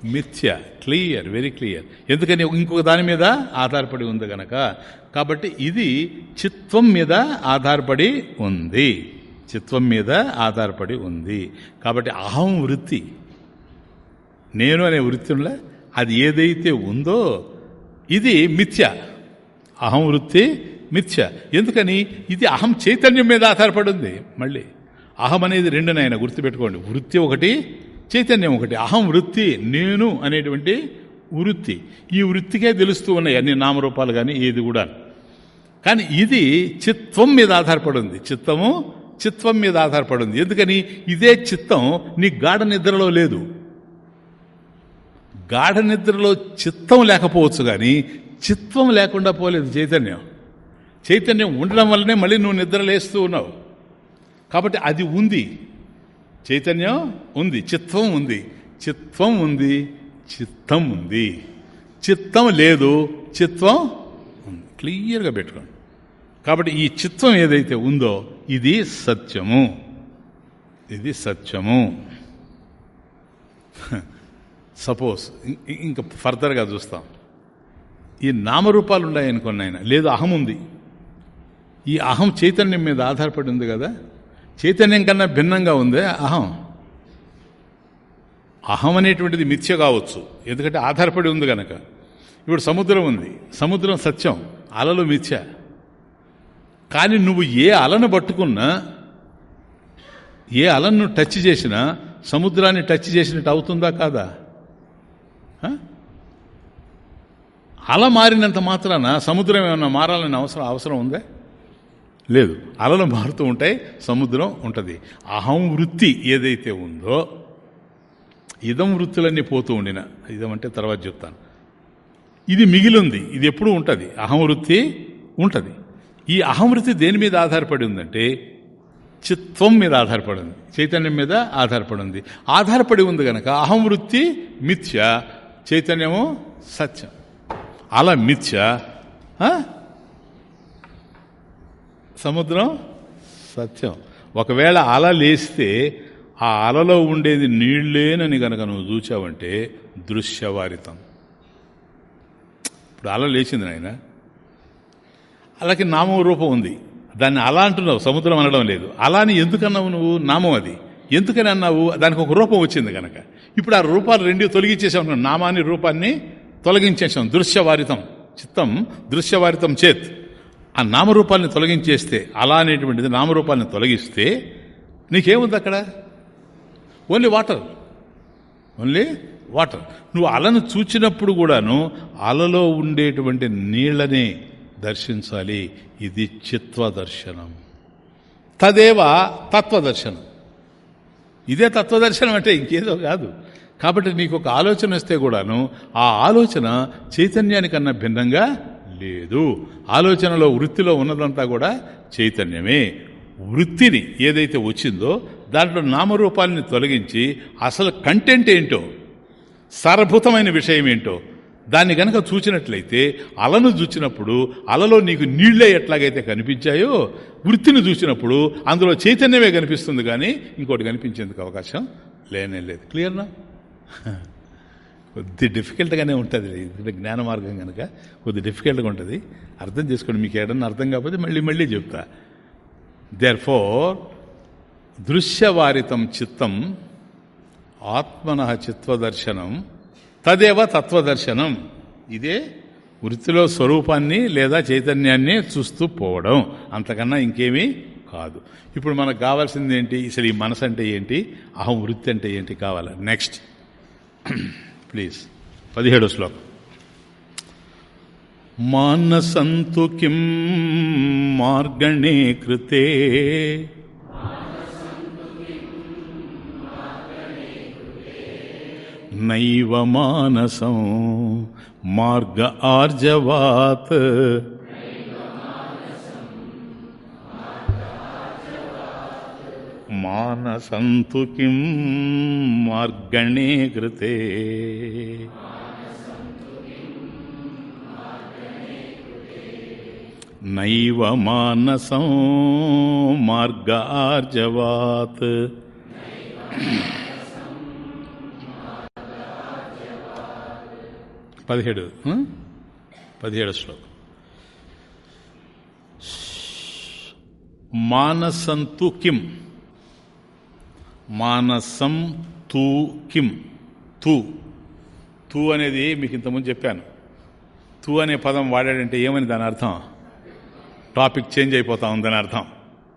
మిథ్య క్లియర్ వెరీ క్లియర్. ఎందుకని ఇంకొక దాని మీద ఆధారపడి ఉంది గనక? కాబట్టి ఇది చిత్వం మీద ఆధారపడి ఉంది. చిత్వం మీద ఆధారపడి ఉంది. కాబట్టి అహం వృత్తి. నేను అనే వృత్తిలో అది ఏదైతే ఉందో ఇది మిథ్య. అహం వృత్తి మిథ్య. ఎందుకని? ఇది అహం చైతన్యం మీద ఆధారపడి ఉంది. మళ్ళీ అహం అనేది రెండు నాయన గుర్తుపెట్టుకోండి. వృత్తి ఒకటి చైతన్యం ఒకటి అహం వృత్తి నేను అనేటువంటి వృత్తి. ఈ వృత్తికే తెలుస్తూ ఉన్నాయి అన్ని నామరూపాలు కానీ ఏది కూడా. కానీ ఇది చిత్వం మీద ఆధారపడి ఉంది చిత్తము చిత్వం మీద ఆధారపడి ఉంది ఎందుకని? ఇదే చిత్తం నీ గాఢ నిద్రలో లేదు. గాఢ నిద్రలో చిత్తం లేకపోవచ్చు కానీ చిత్వం లేకుండా పోలేదు చైతన్యం. చైతన్యం ఉండడం వల్లనే మళ్ళీ నువ్వు నిద్రలేస్తూ ఉన్నావు. కాబట్టి అది ఉంది. చైతన్యం ఉంది చిత్వం ఉంది. చిత్వం ఉంది చిత్తం ఉంది. చిత్తం లేదు చిత్వం ఉంది. క్లియర్గా పెట్టుకోండి. కాబట్టి ఈ చిత్వం ఏదైతే ఉందో ఇది సత్యము. ఇది సత్యము. సపోజ్ ఇంకా ఫర్దర్గా చూస్తాం. ఈ నామరూపాలు ఉన్నాయనుకోండి ఆయన లేదు అహం ఉంది. ఈ అహం చైతన్యం మీద ఆధారపడి ఉంది కదా? చైతన్యం కన్నా భిన్నంగా ఉందే అహం. అహం అనేటువంటిది మిథ్య కావచ్చు. ఎందుకంటే ఆధారపడి ఉంది కనుక ఇప్పుడు సముద్రం ఉంది. సముద్రం సత్యం. అలలు మిథ్య. కానీ నువ్వు ఏ అలను పట్టుకున్నా ఏ అలను టచ్ చేసినా సముద్రాన్ని టచ్ చేసినట్టు అవుతుందా కాదా? అల మారినంత మాత్రాన సముద్రం ఏమన్నా మారాలని అవసరం అవసరం ఉందా? లేదు. అలలు మారుతూ ఉంటాయి సముద్రం ఉంటుంది. అహం వృత్తి ఏదైతే ఉందో ఇదం వృత్తులన్నీ పోతూ ఉండిన. ఇదం అంటే తర్వాత చెప్తాను. ఇది మిగిలింది. ఇది ఎప్పుడూ ఉంటుంది. అహంవృత్తి ఉంటుంది. ఈ అహంవృత్తి దేని మీద ఆధారపడి ఉందంటే చిత్వం మీద ఆధారపడి ఉంది. చైతన్యం మీద ఆధారపడి ఉంది. ఆధారపడి ఉంది కనుక అహంవృత్తి మిథ్య చైతన్యము సత్యం. అలా మిథ్య సముద్రం? సత్యం. ఒకవేళ అల లేస్తే ఆ అలలో ఉండేది నీళ్ళేనని గనక నువ్వు చూచావంటే దృశ్యవారితం. ఇప్పుడు అల లేచింది నాయన. అలాగే నామం రూపం ఉంది. దాన్ని అలా అంటున్నావు సముద్రం అనడం లేదు. అలా అని ఎందుకన్నావు నువ్వు? నామం అది. ఎందుకని అన్నావు? దానికి ఒక రూపం వచ్చింది కనుక ఇప్పుడు ఆ రూపాలు రెండు తొలగించేసాం నామాన్ని రూపాన్ని తొలగించేసాం. దృశ్యవారితం. చిత్తం దృశ్యవారితం చేత్. ఆ నామరూపాన్ని తొలగించేస్తే అలా అనేటువంటిది నామరూపాన్ని తొలగిస్తే నీకేముంది అక్కడ? Only water. Only water. నువ్వు అలను చూచినప్పుడు కూడాను అలలో ఉండేటువంటి నీళ్ళనే దర్శించాలి. ఇది చిత్వ దర్శనం. తదేవ తత్వదర్శనం. ఇదే తత్వదర్శనం అంటే ఇంకేదో కాదు. కాబట్టి నీకు ఒక ఆలోచన వస్తే కూడాను ఆ ఆలోచన చైతన్యానికన్నా భిన్నంగా లేదు. ఆలోచనలో వృత్తిలో ఉన్నదంతా కూడా చైతన్యమే. వృత్తిని ఏదైతే వచ్చిందో దాంట్లో నామరూపాలని తొలగించి అసలు కంటెంట్ ఏంటో సారభూతమైన విషయం ఏంటో దాన్ని గనక చూచినట్లయితే అలను చూచినప్పుడు అలలో నీకు నీళ్ళే ఎట్లాగైతే కనిపించాయో వృత్తిని చూసినప్పుడు అందులో చైతన్యమే కనిపిస్తుంది కానీ ఇంకోటి కనిపించేందుకు అవకాశం లేనే లేదు. క్లియర్నా కొద్ది డిఫికల్ట్గానే ఉంటుంది. ఇది జ్ఞాన మార్గం కనుక కొద్ది డిఫికల్ట్గా ఉంటుంది. అర్థం చేసుకోండి. మీకు ఏడన్నా అర్థం కాకపోతే మళ్ళీ మళ్ళీ చెప్తా. దేర్ ఫోర్ దృశ్యవారితం చిత్తం ఆత్మన చిత్వదర్శనం తదేవ తత్వదర్శనం. ఇదే వృత్తిలో స్వరూపాన్ని లేదా చైతన్యాన్ని చూస్తూ పోవడం. అంతకన్నా ఇంకేమీ కాదు. ఇప్పుడు మనకు కావాల్సింది ఏంటి అసలు ఈ మనసు అంటే ఏంటి? అహం వృత్తి అంటే ఏంటి కావాలి? Next please. పదిహేడు శ్లోకం. మానసంతు కిం మార్గణే కృతే? నైవ మానసం మార్గ ఆర్జవాత్ మానసంతు కిం మార్గణే కృతే. నైవ మానసం మార్గ ఆర్జవాత్ పదిహేడు ఆ? పదిహేడు శ్లోకం. మానసంతు కిం? మానసం తూ కిం. తూ. తూ అనేది మీకు ఇంతకుముందు చెప్పాను. తూ అనే పదం వాడాడంటే ఏమని దాని అర్థం? టాపిక్ చేంజ్ అయిపోతా ఉందని అర్థం.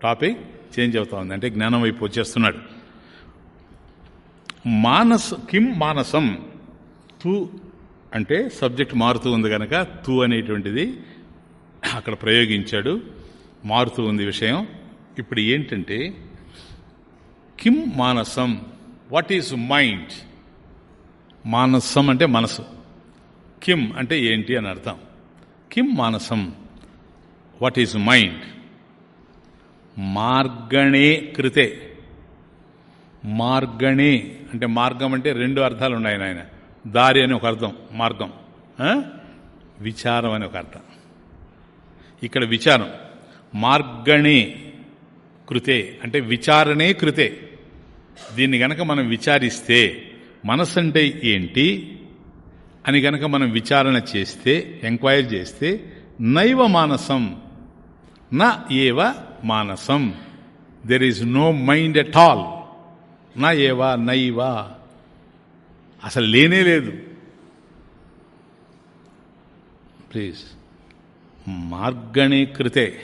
టాపిక్ చేంజ్ అవుతా ఉంది. అంటే జ్ఞానం వైపు వచ్చేస్తున్నాడు. మానస్ కిం మానసం. తూ అంటే సబ్జెక్ట్ మారుతూ ఉంది కనుక తూ అనేటువంటిది అక్కడ ప్రయోగించాడు. మారుతూ ఉంది విషయం. ఇప్పుడు ఏంటంటే కిం మానసం. వాట్ ఈజ్ మైండ్ మానసం అంటే మనసు. కిమ్ అంటే ఏంటి అని అర్థం. కిం మానసం. వాట్ ఈజ్ మైండ్ మార్గణే కృతే. మార్గణే అంటే మార్గం అంటే రెండు అర్థాలు ఉన్నాయి నాయన. దారి అని ఒక అర్థం మార్గం. విచారం అని ఒక అర్థం. ఇక్కడ విచారం. మార్గణే కృతే అంటే విచారణే కృతే. దీన్ని గనక మనం విచారిస్తే మనసు అంటే ఏంటి అని గనక మనం విచారణ చేస్తే ఎంక్వైరీ చేస్తే నైవ మానసం నా ఏవ మానసం. There is no mind at all నా ఏవా నైవా. అసలు లేనే లేదు. ప్లీజ్ మార్గణే కృతే.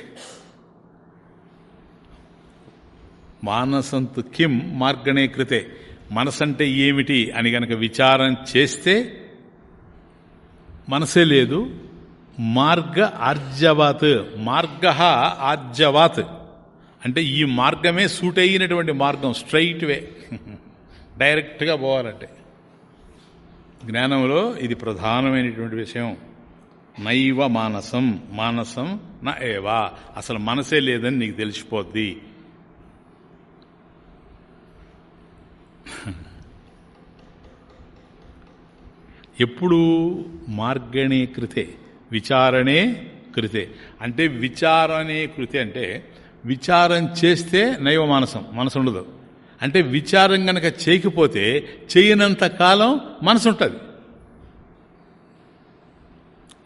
మానసంతు కిం మార్గణే కృతే. మనసంటే ఏమిటి అని గనక విచారం చేస్తే మనసే లేదు. మార్గ ఆర్జవాత్ మార్గ ఆర్జవాత్. అంటే ఈ మార్గమే సూట్ అయినటువంటి మార్గం స్ట్రైట్ వే. డైరెక్ట్గా పోవాలంటే. జ్ఞానంలో ఇది ప్రధానమైనటువంటి విషయం. నైవ మానసం మానసం నా ఏవా. అసలు మనసే లేదని నీకు తెలిసిపోద్ది. ఎప్పుడు మార్గణే కృతే విచారణే కృతే. అంటే విచారణే కృతే అంటే విచారం చేస్తే నైవ మానసం మనసు ఉండదు. అంటే విచారం గనక చేయకపోతే చేయనంత కాలం మనసు ఉంటుంది.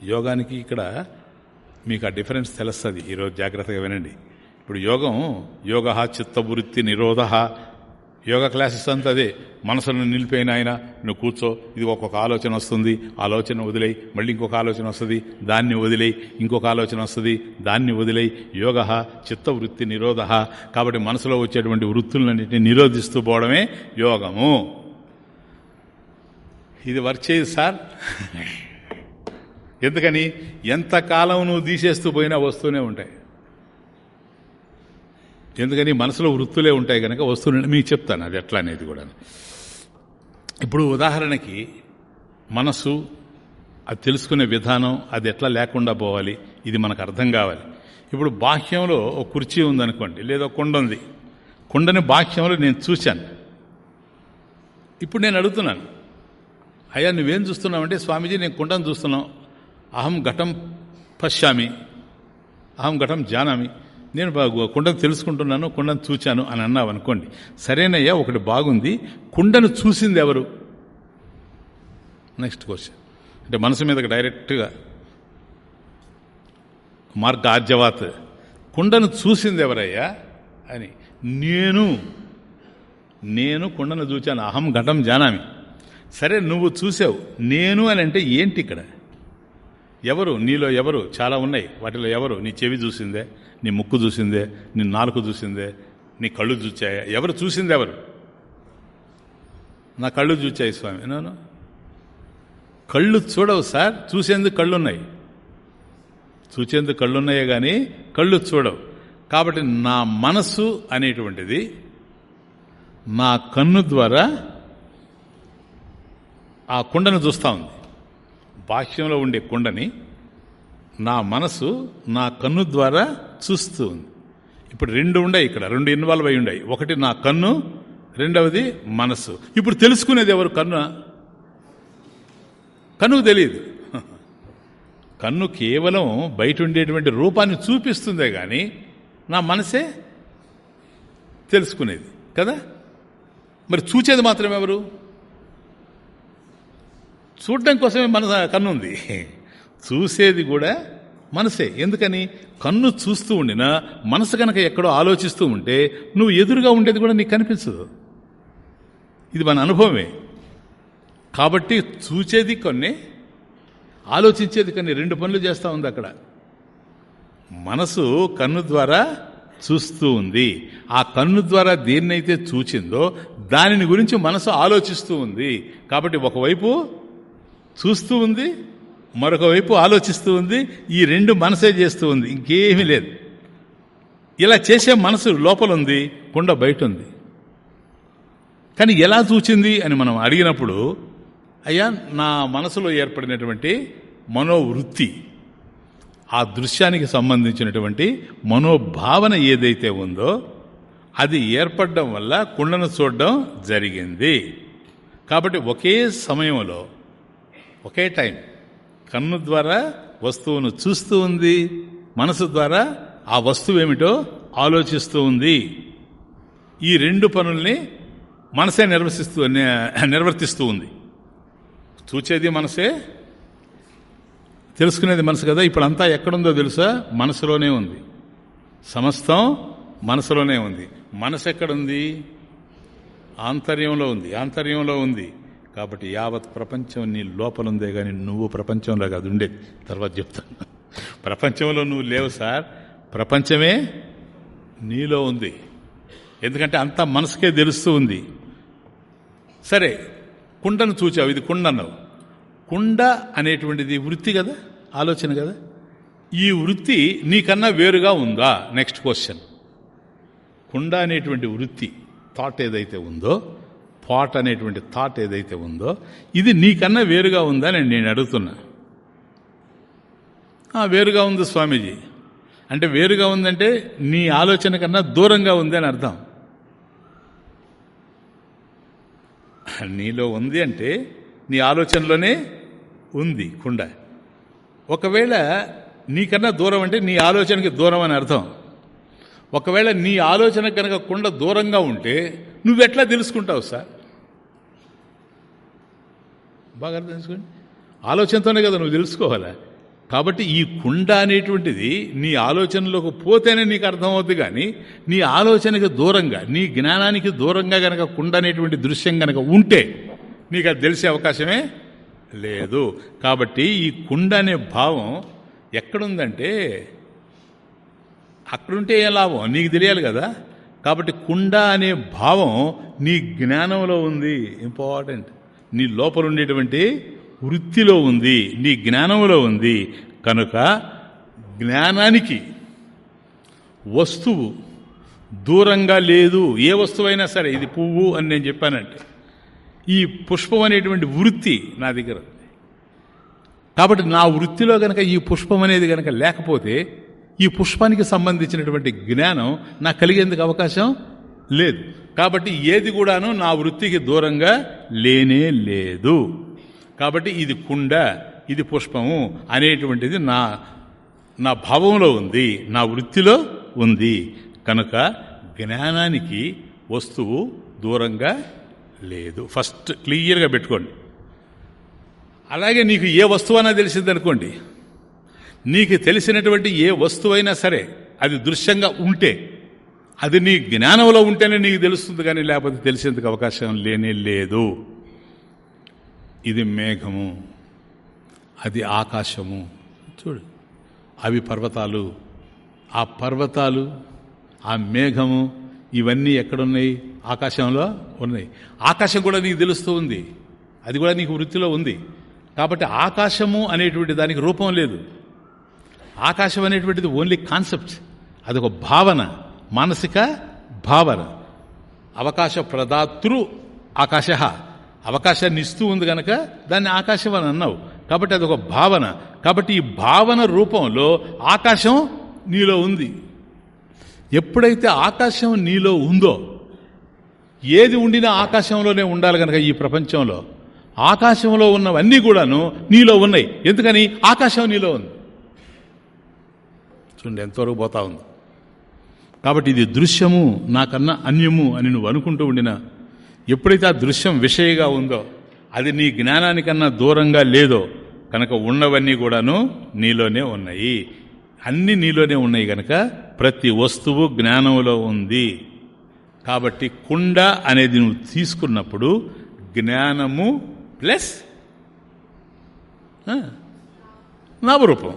యోగానికి ఇక్కడ మీకు ఆ డిఫరెన్స్ తెలుస్తుంది. ఈరోజు జాగ్రత్తగా వినండి. ఇప్పుడు యోగం యోగ చిత్తవృత్తి నిరోధ యోగా క్లాసెస్ అంతా అదే. మనసును నిలిపోయిన ఆయన నువ్వు కూర్చో. ఇది ఒక్కొక్క ఆలోచన వస్తుంది. ఆలోచన వదిలేయి. మళ్ళీ ఇంకొక ఆలోచన వస్తుంది. దాన్ని వదిలేయి. ఇంకొక ఆలోచన వస్తుంది. దాన్ని వదిలేయి. యోగ చిత్తవృత్తి నిరోధ. కాబట్టి మనసులో వచ్చేటువంటి వృత్తులన్నింటినీ నిరోధిస్తూ పోవడమే యోగము. ఇది వర్క్ చేయదు సార్. ఎందుకని? ఎంతకాలం నువ్వు తీసేస్తూ పోయినా వస్తూనే ఉంటాయి. ఎందుకని మనసులో వృత్తులే ఉంటాయి కనుక వస్తువులు మీకు చెప్తాను అది ఎట్లా అనేది కూడా. ఇప్పుడు ఉదాహరణకి మనసు అది తెలుసుకునే విధానం అది ఎట్లా లేకుండా పోవాలి ఇది మనకు అర్థం కావాలి. ఇప్పుడు బాహ్యంలో ఒక కుర్చీ ఉందనుకోండి లేదా కుండ ఉంది. కుండని బాహ్యంలో నేను చూశాను. ఇప్పుడు నేను అడుగుతున్నాను అయ్యా నువ్వేం చూస్తున్నావంటే స్వామీజీ నేను కుండను చూస్తున్నావు అహం ఘటం పశ్యామి అహం ఘటం జానామి. నేను కుండను తెలుసుకుంటున్నాను కుండను చూచాను అని అన్నావు అనుకోండి. సరేనయ్యా ఒకటి బాగుంది. కుండను చూసింది ఎవరు? Next question. అంటే మనసు మీదకి డైరెక్ట్గా. మార్గ ఆర్జవాత్ కుండను చూసింది ఎవరయ్యా? అని. నేను. నేను కుండను చూచాను. అహం ఘటం జానామి. సరే నువ్వు చూసావు. నేను అని అంటే ఏంటి ఇక్కడ? ఎవరు? నీలో ఎవరు? చాలా ఉన్నాయి. వాటిలో ఎవరు? నీ చెవి చూసిందే. నీ ముక్కు చూసిందే నీ నాలుగు చూసిందే నీ కళ్ళు చూచాయా? ఎవరు చూసింది ఎవరు? నా కళ్ళు చూచాయి స్వామి. నేను కళ్ళు చూడవు సార్ చూసేందుకు కళ్ళున్నాయి. చూసేందుకు కళ్ళున్నాయే కానీ కళ్ళు చూడవు. కాబట్టి నా మనస్సు అనేటువంటిది నా కన్ను ద్వారా ఆ కుండను చూస్తూ ఉంది. బాహ్యంలో ఉండే కుండని నా మనసు నా కన్ను ద్వారా చూస్తూ ఉంది. ఇప్పుడు రెండు ఉన్నాయి ఇక్కడ రెండు ఇన్వాల్వ్ అయి ఉన్నాయి ఒకటి నా కన్ను రెండవది మనసు. ఇప్పుడు తెలుసుకునేది ఎవరు కన్ను? కన్నుకు తెలియదు. కన్ను కేవలం బయట ఉండేటువంటి రూపాన్ని చూపిస్తుందే కానీ నా మనసే తెలుసుకునేది కదా? మరి చూచేది మాత్రం ఎవరు? చూడడం కోసమే మన కన్ను ఉంది చూసేది కూడా మనసే. ఎందుకని? కన్ను చూస్తూ ఉండినా మనసు కనుక ఎక్కడో ఆలోచిస్తూ ఉంటే నువ్వు ఎదురుగా ఉండేది కూడా నీకు కనిపించదు. ఇది మన అనుభవమే. కాబట్టి చూచేది కొన్ని ఆలోచించేది కొన్ని. రెండు పనులు చేస్తూ ఉంది అక్కడ. మనసు కన్ను ద్వారా చూస్తూ ఉంది. ఆ కన్ను ద్వారా దేన్నైతే చూచిందో దానిని గురించి మనసు ఆలోచిస్తూ ఉంది. కాబట్టి ఒకవైపు చూస్తూ ఉంది మరొక వైపు ఆలోచిస్తూ ఉంది ఈ రెండు మనసే చేస్తూ ఉంది ఇంకేమీ లేదు. ఇలా చేసే మనసు లోపల ఉంది కుండ బయట ఉంది కానీ ఎలా చూచింది అని మనం అడిగినప్పుడు అయ్యా నా మనసులో ఏర్పడినటువంటి మనోవృత్తి ఆ దృశ్యానికి సంబంధించినటువంటి మనోభావన ఏదైతే ఉందో అది ఏర్పడడం వల్ల కుండను చూడడం జరిగింది. కాబట్టి ఒకే సమయంలో ఒకే టైం కన్ను ద్వారా వస్తువును చూస్తూ ఉంది మనసు ద్వారా ఆ వస్తువు ఏమిటో ఆలోచిస్తూ ఉంది. ఈ రెండు పనుల్ని మనసే నిర్వసిస్తూ నిర్వర్తిస్తూ ఉంది. చూచేది మనసే తెలుసుకునేది మనసు కదా ఇప్పుడు అంతా ఎక్కడుందో తెలుసా? మనసులోనే ఉంది. సమస్తం మనసులోనే ఉంది. మనసు ఎక్కడుంది ఆంతర్యంలో ఉంది ఆంతర్యంలో ఉంది. కాబట్టి యావత్ ప్రపంచం నీ లోపలుందే కానీ నువ్వు ప్రపంచంలో కాదు ఉండేది. తర్వాత చెప్తాను ప్రపంచంలో నువ్వు లేవు సార్. ప్రపంచమే నీలో ఉంది. ఎందుకంటే అంతా మనసుకే తెలుస్తూ ఉంది. సరే కుండను చూచావు ఇది కుండ అన్నావు. కుండ అనేటువంటిది వృత్తి కదా? ఆలోచన కదా? ఈ వృత్తి నీకన్నా వేరుగా ఉందా? నెక్స్ట్ క్వశ్చన్ కుండ అనేటువంటి వృత్తి థాట్ ఏదైతే ఉందో పాట్ అనేటువంటి థాట్ ఏదైతే ఉందో ఇది నీకన్నా వేరుగా ఉందా నేను నేను అడుగుతున్నా. వేరుగా ఉంది స్వామీజీ. అంటే వేరుగా ఉందంటే నీ ఆలోచన కన్నా దూరంగా ఉంది అని అర్థం. నీలో ఉంది అంటే నీ ఆలోచనలోనే ఉంది కుండ. ఒకవేళ నీకన్నా దూరం అంటే నీ ఆలోచనకి దూరం అని అర్థం. ఒకవేళ నీ ఆలోచన కనుక కుండ దూరంగా ఉంటే నువ్వెట్లా తెలుసుకుంటావు సార్? బాగా అర్థం తెలుసుకోండి ఆలోచనతోనే కదా నువ్వు తెలుసుకోవాలా? కాబట్టి ఈ కుండ అనేటువంటిది నీ ఆలోచనలోకి పోతేనే నీకు అర్థమవుద్ది కానీ నీ ఆలోచనకి దూరంగా నీ జ్ఞానానికి దూరంగా గనక కుండ అనేటువంటి దృశ్యం గనక ఉంటే నీకు అది తెలిసే అవకాశమే లేదు. కాబట్టి ఈ కుండ అనే భావం ఎక్కడుందంటే అక్కడుంటే ఏ లాభం? నీకు తెలియాలి కదా? కాబట్టి కుండ అనే భావం నీ జ్ఞానంలో ఉంది. ఇంపార్టెంట్ నీ లోపల ఉండేటువంటి వృత్తిలో ఉంది. నీ జ్ఞానంలో ఉంది. కనుక జ్ఞానానికి వస్తువు దూరంగా లేదు. ఏ వస్తువైనా సరే ఇది పువ్వు అని నేను చెప్పానంటే ఈ పుష్పం అనేటువంటి వృత్తి నా దగ్గర కాబట్టి నా వృత్తిలో కనుక ఈ పుష్పం అనేది కనుక లేకపోతే ఈ పుష్పానికి సంబంధించినటువంటి జ్ఞానం నాకు కలిగేందుకు అవకాశం లేదు. కాబట్టి ఏది కూడాను నా వృత్తికి దూరంగా లేనే లేదు. కాబట్టి ఇది కుండ ఇది పుష్పము అనేటువంటిది నా నా భావంలో ఉంది నా వృత్తిలో ఉంది. కనుక జ్ఞానానికి వస్తువు దూరంగా లేదు. ఫస్ట్ క్లియర్గా పెట్టుకోండి. అలాగే నీకు ఏ వస్తువు అన్నా తెలిసిందనుకోండి. నీకు తెలిసినటువంటి ఏ వస్తువైనా సరే అది దృశ్యంగా ఉంటే అది నీ జ్ఞానంలో ఉంటేనే నీకు తెలుస్తుంది కానీ లేకపోతే తెలిసేందుకు అవకాశం లేనే లేదు. ఇది మేఘము అది ఆకాశము. చూడు అవి పర్వతాలు. ఆ పర్వతాలు ఆ మేఘము ఇవన్నీ ఎక్కడున్నాయి? ఆకాశంలో ఉన్నాయి. ఆకాశం కూడా నీకు తెలుస్తూ ఉంది. అది కూడా నీకు వృత్తిలో ఉంది. కాబట్టి ఆకాశము అనేటువంటి దానికి రూపం లేదు. ఆకాశం అనేటువంటిది ఓన్లీ కాన్సెప్ట్ అదొక భావన మానసిక భావన. అవకాశ ప్రదాతృ ఆకాశ. అవకాశాన్ని ఇస్తూ ఉంది కనుక దాన్ని ఆకాశం అని అన్నావు. కాబట్టి అదొక భావన. కాబట్టి ఈ భావన రూపంలో ఆకాశం నీలో ఉంది. ఎప్పుడైతే ఆకాశం నీలో ఉందో ఏది ఉండినా ఆకాశంలోనే ఉండాలి కనుక ఈ ప్రపంచంలో. ఆకాశంలో ఉన్నవన్నీ కూడాను నీలో ఉన్నాయి. ఎందుకని? ఆకాశం నీలో ఉంది. చూడండి ఎంతవరకు పోతా ఉంది. కాబట్టి ఇది దృశ్యము నాకన్నా అన్యము అని నువ్వు అనుకుంటూ ఉండినా ఎప్పుడైతే ఆ దృశ్యం విషయగా ఉందో అది నీ జ్ఞానానికన్నా దూరంగా లేదో కనుక ఉన్నవన్నీ కూడాను నీలోనే ఉన్నాయి. అన్నీ నీలోనే ఉన్నాయి కనుక ప్రతి వస్తువు జ్ఞానంలో ఉంది. కాబట్టి కుండ అనేది నువ్వు తీసుకున్నప్పుడు జ్ఞానము ప్లస్ నామరూపం.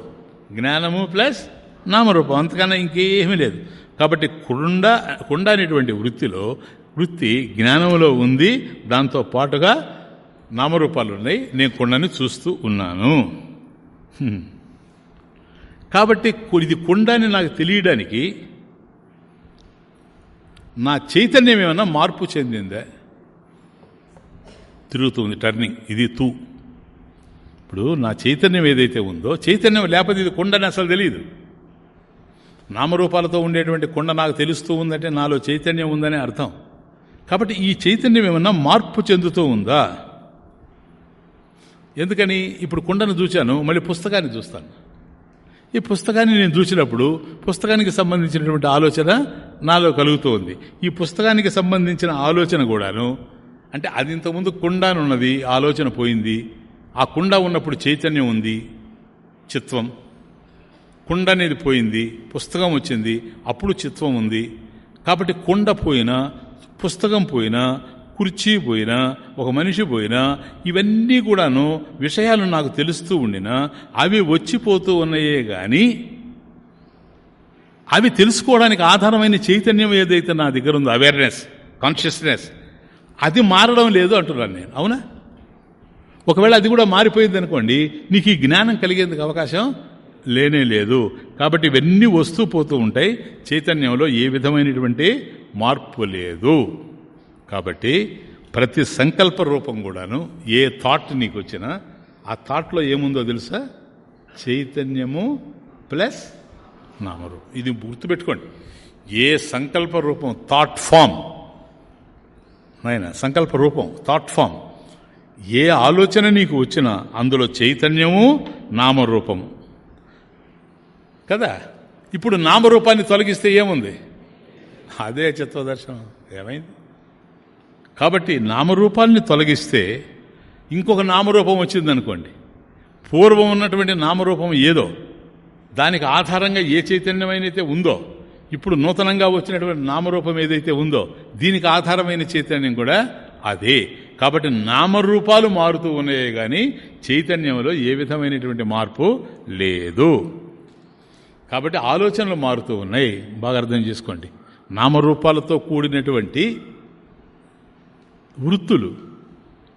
జ్ఞానము ప్లస్ నామరూపం. అంతకన్నా ఇంకేమీ లేదు. కాబట్టి కుండ కుండ అనేటువంటి వృత్తిలో వృత్తి జ్ఞానంలో ఉంది. దాంతో పాటుగా నామరూపాలు ఉన్నాయి. నేను కుండని చూస్తూ ఉన్నాను. కాబట్టి ఇది కుండని నాకు తెలియడానికి నా చైతన్యం ఏమైనా మార్పు చెందిందా? తిరుగుతుంది టర్నింగ్. ఇది తూ. ఇప్పుడు నా చైతన్యం ఏదైతే ఉందో చైతన్యం లేకపోతే ఇది కుండని అసలు తెలియదు నామరూపాలతో ఉండేటువంటి కొండ నాకు తెలుస్తూ ఉందంటే నాలో చైతన్యం ఉందనే అర్థం. కాబట్టి ఈ చైతన్యం ఏమన్నా మార్పు చెందుతూ ఉందా? ఎందుకని ఇప్పుడు కుండను చూశాను మళ్ళీ పుస్తకాన్ని చూస్తాను. ఈ పుస్తకాన్ని నేను చూసినప్పుడు పుస్తకానికి సంబంధించినటువంటి ఆలోచన నాలో కలుగుతూ ఉంది ఈ పుస్తకానికి సంబంధించిన ఆలోచన కూడాను అంటే అది ఇంతకుముందు కుండానున్నది ఆలోచన పోయింది. ఆ కుండ ఉన్నప్పుడు చైతన్యం ఉంది చిత్వం. కుండ అనేది పోయింది పుస్తకం వచ్చింది అప్పుడు చిత్వం ఉంది. కాబట్టి కుండ పోయినా పుస్తకం పోయినా కుర్చీ పోయినా ఒక మనిషి పోయినా ఇవన్నీ కూడాను విషయాలు నాకు తెలుస్తూ ఉండినా అవి వచ్చిపోతూ ఉన్నాయే కానీ అవి తెలుసుకోవడానికి ఆధారమైన చైతన్యం ఏదైతే నా దగ్గర ఉందో అవేర్నెస్ కాన్షియస్నెస్ అది మారడం లేదు అంటున్నాను నేను. అవునా? ఒకవేళ అది కూడా మారిపోయింది అనుకోండి నీకు ఈ జ్ఞానం కలిగేందుకు అవకాశం లేనే లేదు. కాబట్టి ఇవన్నీ వస్తూ పోతూ ఉంటాయి. చైతన్యంలో ఏ విధమైనటువంటి మార్పు లేదు. కాబట్టి ప్రతి సంకల్ప రూపం కూడాను ఏ థాట్ నీకు వచ్చినా ఆ థాట్లో ఏముందో తెలుసా? చైతన్యము ప్లస్ నామరూపం. ఇది గుర్తుపెట్టుకోండి. ఏ సంకల్ప రూపం థాట్ ఫామ్ నాయన సంకల్ప రూపం థాట్ ఫామ్ ఏ ఆలోచన నీకు వచ్చినా అందులో చైతన్యము నామరూపము. కదా? ఇప్పుడు నామరూపాన్ని తొలగిస్తే ఏముంది? అదే చిత్వదర్శనం ఏమైంది? కాబట్టి నామరూపాన్ని తొలగిస్తే ఇంకొక నామరూపం వచ్చిందనుకోండి. పూర్వం ఉన్నటువంటి నామరూపం ఏదో దానికి ఆధారంగా ఏ చైతన్యమైనైతే ఉందో ఇప్పుడు నూతనంగా వచ్చినటువంటి నామరూపం ఏదైతే ఉందో దీనికి ఆధారమైన చైతన్యం కూడా అదే. కాబట్టి నామరూపాలు మారుతూ ఉన్నాయే కానీ చైతన్యంలో ఏ విధమైనటువంటి మార్పు లేదు. కాబట్టి ఆలోచనలు మారుతూ ఉన్నాయి. బాగా అర్థం చేసుకోండి. నామరూపాలతో కూడినటువంటి వృత్తులు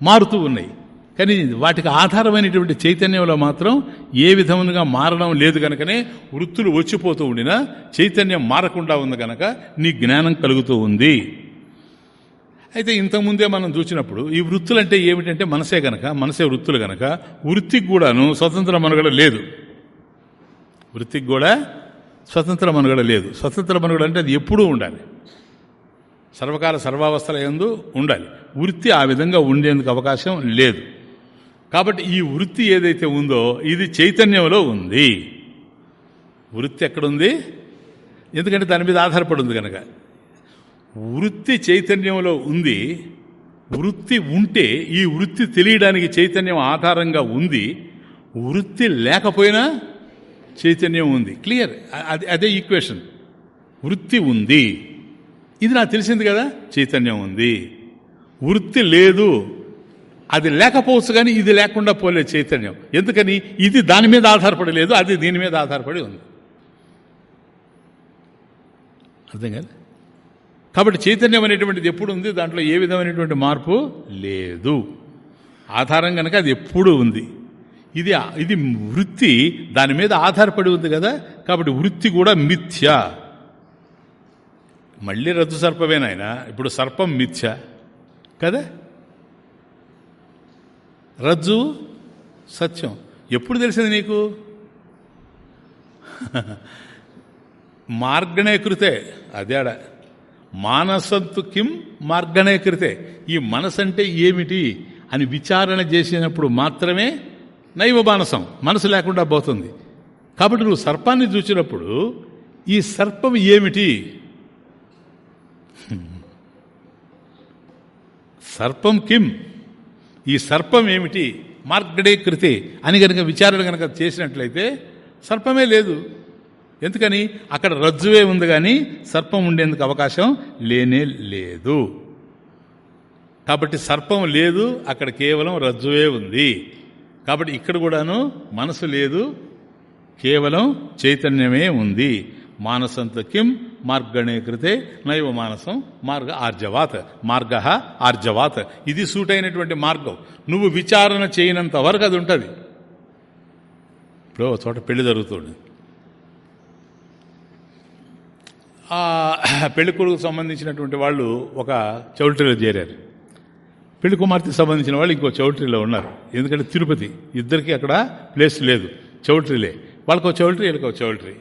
మారుతూ ఉన్నాయి. కానీ వాటికి ఆధారమైనటువంటి చైతన్యంలో మాత్రం ఏ విధముగా మారడం లేదు కనుకనే వృత్తులు వచ్చిపోతూ ఉండినా చైతన్యం మారకుండా ఉంది కనుక నీ జ్ఞానం కలుగుతూ ఉంది. అయితే ఇంతకుముందే మనం చూసినప్పుడు ఈ వృత్తులు అంటే ఏమిటంటే మనసే గనక మనసే వృత్తులు గనక వృత్తికి కూడాను స్వతంత్ర మనుగడ లేదు. వృత్తికి కూడా స్వతంత్ర మనుగడ లేదు. స్వతంత్ర మనుగడ అంటే అది ఎప్పుడూ ఉండాలి. సర్వకాల సర్వావస్థల ఎందు ఉండాలి. వృత్తి ఆ విధంగా ఉండేందుకు అవకాశం లేదు. కాబట్టి ఈ వృత్తి ఏదైతే ఉందో ఇది చైతన్యంలో ఉంది. వృత్తి ఎక్కడుంది? ఎందుకంటే దాని మీద ఆధారపడి ఉంది కనుక వృత్తి చైతన్యంలో ఉంది. వృత్తి ఉంటే ఈ వృత్తి తెలియడానికి చైతన్యం ఆధారంగా ఉంది. వృత్తి లేకపోయినా చైతన్యం ఉంది. క్లియర్ అది అదే ఈక్వేషన్ వృత్తి ఉంది. ఇది నాకు తెలిసింది కదా? చైతన్యం ఉంది. వృత్తి లేదు. అది లేకపోవచ్చు కానీ ఇది లేకుండా పోలే చైతన్యం. ఎందుకని? ఇది దాని మీద ఆధారపడి లేదు అది దీని మీద ఆధారపడి ఉంది. అర్థం కదా కాబట్టి చైతన్యం అనేటువంటిది ఎప్పుడు ఉంది? దాంట్లో ఏ విధమైనటువంటి మార్పు లేదు. ఆధారం కనుక అది ఎప్పుడూ ఉంది? ఇది ఇది వృత్తి. దాని మీద ఆధారపడి ఉంది కదా? కాబట్టి వృత్తి కూడా మిథ్య. మళ్ళీ రద్దు సర్పమేనాయన ఇప్పుడు సర్పం మిథ్య. కదా? రజ్జు సత్యం. ఎప్పుడు తెలిసింది నీకు? మార్గణే కృతే. అదేడ మానసంతు కిం మార్గణే కృతే. ఈ అంటే ఏమిటి అని విచారణ చేసినప్పుడు మాత్రమే నైవ మానసం మనసు లేకుండా పోతుంది. కాబట్టి నువ్వు సర్పాన్ని చూసినప్పుడు ఈ సర్పం ఏమిటి? సర్పం కిం? ఈ సర్పం ఏమిటి? మార్గడే కృతే అని కనుక విచారణ కనుక చేసినట్లయితే సర్పమే లేదు. ఎందుకని? అక్కడ రజ్జువే ఉంది కానీ సర్పం ఉండేందుకు అవకాశం లేనే లేదు. కాబట్టి సర్పం లేదు అక్కడ కేవలం రజ్జువే ఉంది. కాబట్టి ఇక్కడ కూడాను మనసు లేదు కేవలం చైతన్యమే ఉంది. మానసంత కిం మార్గణే కృతే నైవ మానసం మార్గ ఆర్జవాత్ మార్గ ఆర్జవాత్. ఇది సూట్ అయినటువంటి మార్గం. నువ్వు విచారణ చేయనంత వరకు అది ఉంటుంది. ఇప్పుడు చోట పెళ్ళి జరుగుతుంది. ఆ పెళ్ళి కొడుకు సంబంధించినటువంటి వాళ్ళు ఒక చౌల్టరీలో చేరారు. పెళ్ళి కుమార్తెకి సంబంధించిన వాళ్ళు ఇంకో చౌల్ట్రీలో ఉన్నారు. ఎందుకంటే తిరుపతి ఇద్దరికి అక్కడ ప్లేస్ లేదు. చౌల్ట్రీలే. వాళ్ళకో చౌల్ట్రీ వీళ్ళకో చౌల్ట్రీ.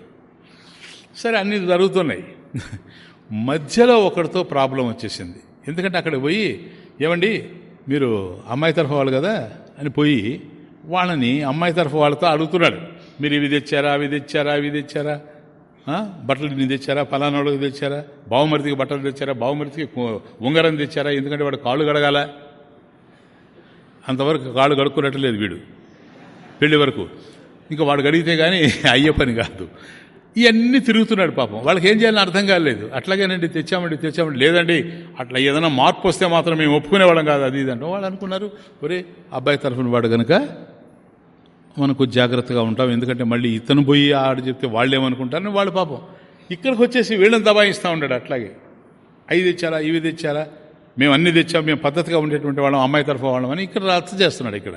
సరే అన్నీ జరుగుతున్నాయి. మధ్యలో ఒకరితో ప్రాబ్లం వచ్చేసింది. ఎందుకంటే అక్కడికి పోయి ఏమండి మీరు అమ్మాయి తరఫు వాళ్ళు కదా? అని పోయి వాళ్ళని అమ్మాయి తరఫు వాళ్ళతో అడుగుతున్నాడు. మీరు ఇవి తెచ్చారా అవి తెచ్చారా ఇవి తెచ్చారా? బట్టలు ఇన్ని తెచ్చారా? ఫలానాడుకు తెచ్చారా? బావమరితికి బట్టలు తెచ్చారా? బావమరితికి ఉంగరం తెచ్చారా? ఎందుకంటే వాడు కాళ్ళు గడగాల అంతవరకు కాళ్ళు గడుక్కున్నట్టు లేదు వీడు. పెళ్ళి వరకు. ఇంకా వాడు గడిగితే కానీ అయ్యే పని కాదు. ఇవన్నీ తిరుగుతున్నాడు పాపం. వాళ్ళకి ఏం చేయాలని అర్థం కాలేదు. అట్లాగేనండి తెచ్చామండి తెచ్చామండి. లేదండి అట్లా ఏదైనా మార్పు వస్తే మాత్రం మేము ఒప్పుకునేవాళ్ళం కాదు అది ఇది అంటే. వాళ్ళు అనుకున్నారు ఒరే అబ్బాయి తరఫున వాడు కనుక మనకు జాగ్రత్తగా ఉంటాం. ఎందుకంటే మళ్ళీ ఇతను పోయి ఆడు చెప్తే వాళ్ళు ఏమనుకుంటారని వాళ్ళు పాపం. ఇక్కడికి వచ్చేసి వీళ్ళని దబాయిస్తూ ఉంటాడు అట్లాగే. అవి తెచ్చారా ఇవి తెచ్చారా మేము అన్ని తెచ్చాం మేము పద్ధతిగా ఉండేటువంటి వాళ్ళం అమ్మాయి తరఫు వాళ్ళం అని ఇక్కడ రచ్చ చేస్తున్నాడు ఇక్కడ.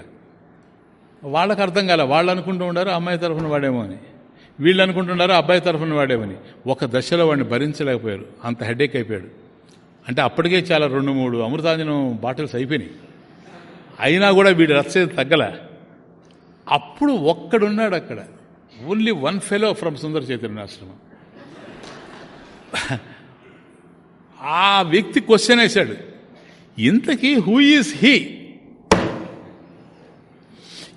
వాళ్ళకు అర్థం కాలే వాళ్ళు అనుకుంటూ ఉండారు అమ్మాయి తరఫున వాడేమో అని. వీళ్ళు అనుకుంటున్నారు అబ్బాయి తరఫున వాడేమని ఒక దశలో వాడిని భరించలేకపోయారు అంత హెడేక్ అయిపోయాడు. అంటే అప్పటికే చాలా రెండు మూడు అమృతాంజనం బాటిల్స్ అయిపోయినాయి. అయినా కూడా వీడు రచ్చేది తగ్గల. అప్పుడు ఒక్కడున్నాడు అక్కడ. Only one fellow from Sundara చైతన్యాశ్రమం ఆ వ్యక్తి క్వశ్చన్ వేశాడు. ఇంతకీ హూ ఈజ్ హీ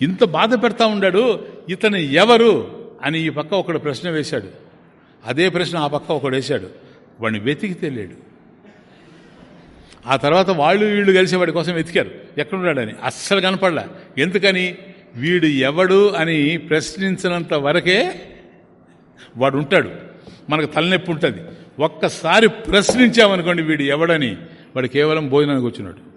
ఇంత బాధ పెడతా ఉన్నాడు ఇతను ఎవరు అని ఈ పక్క ఒకడు ప్రశ్న వేశాడు. అదే ప్రశ్న ఆ పక్క ఒకడు వేశాడు. వాడిని వెతికి తెలియడు. ఆ తర్వాత వాళ్ళు వీళ్ళు కలిసి వాడి కోసం వెతికారు. ఎక్కడున్నాడని? అస్సలు కనపడలా. ఎందుకని? వీడు ఎవడు అని ప్రశ్నించినంత వరకే వాడు ఉంటాడు. మనకు తలనొప్పి ఉంటుంది. ఒక్కసారి ప్రశ్నించామనుకోండి వీడు ఎవడని? వాడు కేవలం భోజనానికి వచ్చినాడు.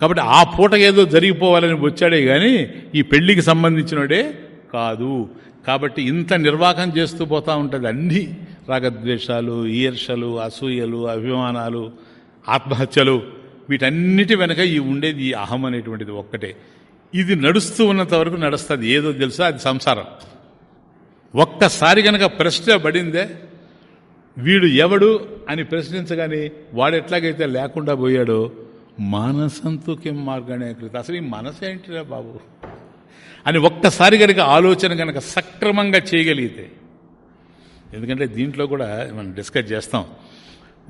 కాబట్టి ఆ పూట ఏదో జరిగిపోవాలని వచ్చాడే కానీ ఈ పెళ్ళికి సంబంధించినడే కాదు. కాబట్టి ఇంత నిర్వాహం చేస్తూ పోతూ ఉంటుంది అన్ని రాగద్వేషాలు ఈర్షలు అసూయలు అభిమానాలు ఆత్మహత్యలు వీటన్నిటి వెనక ఈ ఉండేది ఈ అహం అనేటువంటిది ఒక్కటే. ఇది నడుస్తూ ఉన్నంత వరకు నడుస్తుంది. ఏదో తెలుసా? అది సంసారం. ఒక్కసారి కనుక ప్రశ్న పడిందే వీడు ఎవడు అని ప్రశ్నించగానే వాడు ఎట్లాగైతే లేకుండా పోయాడో మానసంతు కిం మార్గనే కృత. అసలు ఈ మనసు ఏంటిరా బాబు? అని ఒక్కసారి కనుక ఆలోచన కనుక సక్రమంగా చేయగలిగితే ఎందుకంటే దీంట్లో కూడా మనం డిస్కస్ చేస్తాం.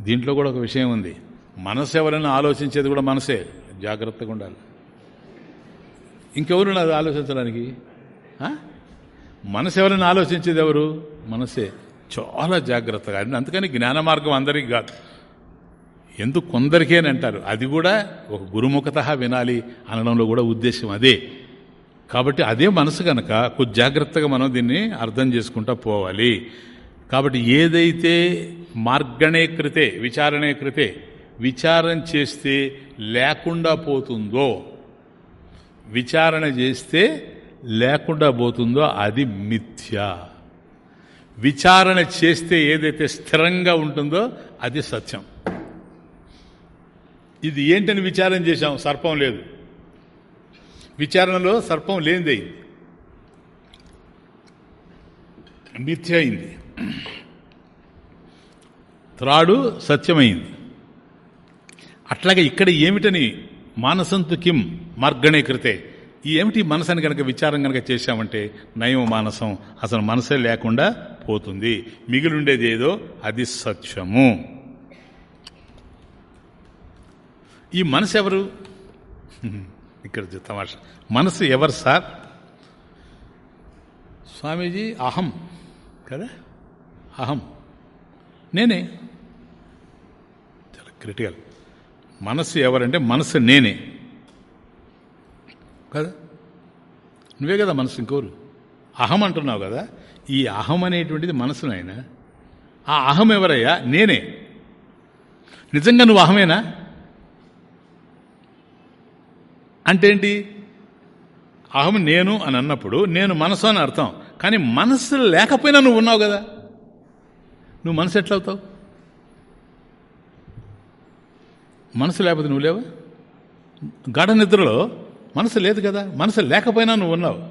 దీంట్లో కూడా ఒక విషయం ఉంది. మనసు ఎవరైనా ఆలోచించేది కూడా మనసే. జాగ్రత్తగా ఉండాలి. ఇంకెవరు ఆలోచించడానికి? మనసు ఎవరైనా ఆలోచించేది ఎవరు? మనసే. చాలా జాగ్రత్తగా అందుకని జ్ఞాన మార్గం అందరికీ కాదు. ఎందుకు కొందరికే అని అంటారు. అది కూడా ఒక గురుముఖత వినాలి అనడంలో కూడా ఉద్దేశం అదే. కాబట్టి అదే మనసు కనుక కొద్ది జాగ్రత్తగా మనం దీన్ని అర్థం చేసుకుంటా పోవాలి. కాబట్టి ఏదైతే మార్గణే కృతే విచారణే కృతే విచారం చేస్తే లేకుండా పోతుందో విచారణ చేస్తే లేకుండా పోతుందో అది మిథ్య. విచారణ చేస్తే ఏదైతే స్థిరంగా ఉంటుందో అది సత్యం. ఇది ఏంటని విచారం చేశాం? సర్పం లేదు. విచారణలో సర్పం లేనిది మిథ్య అయింది. త్రాడు సత్యమైంది. అట్లాగే ఇక్కడ ఏమిటని మానసంతు కిం మార్గణే కృతే. ఏమిటి మనసని కనుక విచారం కనుక చేశామంటే నయం మానసం అసలు మనసే లేకుండా పోతుంది. మిగిలిండేది ఏదో? అది సత్యము. ఈ మనసు ఎవరు? ఇక్కడ తమాష. మనసు ఎవరు సార్? స్వామీజీ అహం. కదా? అహం. నేనే. చాలా క్రిటికల్. మనసు ఎవరంటే మనసు నేనే. కదా? నువ్వే కదా మనసు ఇంకోరు? అహం అంటున్నావు కదా? ఈ అహం అనేటువంటిది మనసునైనా ఆ అహం ఎవరయ్యా? నేనే. నిజంగా నువ్వు అహమేనా? అంటే ఏంటి? అహం నేను అని అన్నప్పుడు నేను మనసు అని అర్థం. కానీ మనసు లేకపోయినా నువ్వు ఉన్నావు కదా. నువ్వు మనసు ఎట్లవుతావు? మనసు లేకపోతే నువ్వు లేవా? గాఢ నిద్రలో మనసు లేదు కదా. మనసు లేకపోయినా నువ్వు ఉన్నావు.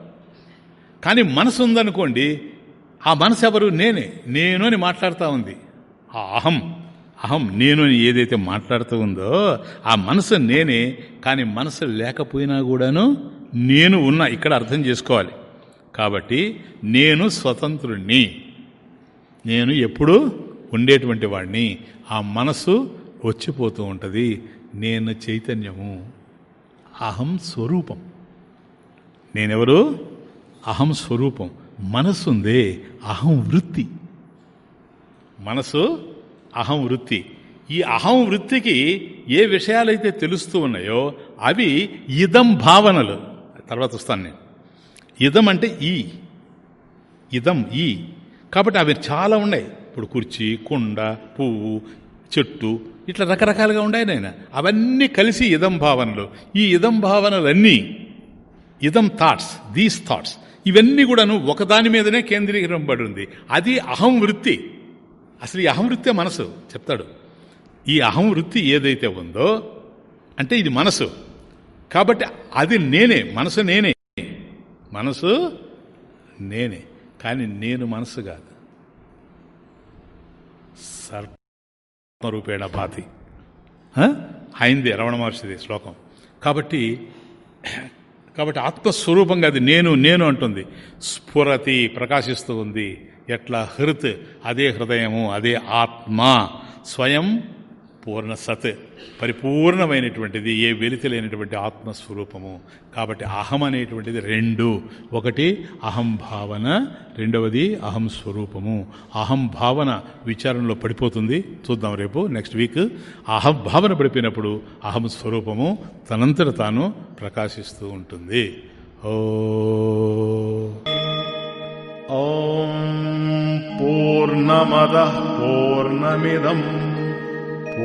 కానీ మనసు ఉందనుకోండి ఆ మనసు ఎవరు నేనే. నేను అని మాట్లాడుతూ ఉంది. ఆ అహం. అహం నేను అని ఏదైతే మాట్లాడుతూ ఉందో ఆ మనసు నేనే కానీ మనసు లేకపోయినా కూడాను నేను ఉన్నా. ఇక్కడ అర్థం చేసుకోవాలి. కాబట్టి నేను స్వతంత్రుణ్ణి. నేను ఎప్పుడూ ఉండేటువంటి వాడిని ఆ మనసు వచ్చిపోతూ ఉంటుంది. నేను చైతన్యము. అహం స్వరూపం. నేనెవరు? అహం స్వరూపం. మనసు అహం వృత్తి. మనసు అహం వృత్తి. ఈ అహం వృత్తికి ఏ విషయాలైతే తెలుస్తూ ఉన్నాయో అవి ఇదం భావనలు. తర్వాత వస్తాను నేను. ఇదం అంటే ఈ. ఇదం ఈ. కాబట్టి అవి చాలా ఉన్నాయి. ఇప్పుడు కుర్చీ కుండ పువ్వు చెట్టు ఇట్లా రకరకాలుగా ఉన్నాయి నాయన. అవన్నీ కలిసి ఇదం భావనలు. ఈ ఇదం భావనలన్నీ ఇదం థాట్స్ దీస్ థాట్స్ ఇవన్నీ కూడాను ఒకదాని మీదనే కేంద్రీకరింపబడి ఉంది అది అహం వృత్తి. అసలు ఈ అహం వృత్తే మనసు చెప్తాడు. ఈ అహం వృత్తి ఏదైతే ఉందో అంటే ఇది మనసు. కాబట్టి అది నేనే మనసు నేనే. మనసు నేనే. కానీ నేను మనసు కాదు. సర్పరూపేణ భాతి అయింది రమణ మహర్షిది శ్లోకం. కాబట్టి కాబట్టి ఆత్మస్వరూపంగా అది నేను నేను అంటుంది. స్ఫురతి ప్రకాశిస్తూ ఉంది. ఎట్లా? హృత్. అదే హృదయము అదే ఆత్మ. స్వయం పూర్ణ సత్ పరిపూర్ణమైనటువంటిది ఏ వెలితి లేనటువంటి ఆత్మస్వరూపము. కాబట్టి అహం అనేటువంటిది రెండు. ఒకటి అహం భావన రెండవది అహం స్వరూపము. అహం భావన విచారణలో పడిపోతుంది. చూద్దాం రేపు నెక్స్ట్ వీక్ అహం భావన పడిపోయినప్పుడు అహం స్వరూపము తనంతట తాను ప్రకాశిస్తూ ఉంటుంది. ఓ పూర్ణమద పూర్ణమిదం.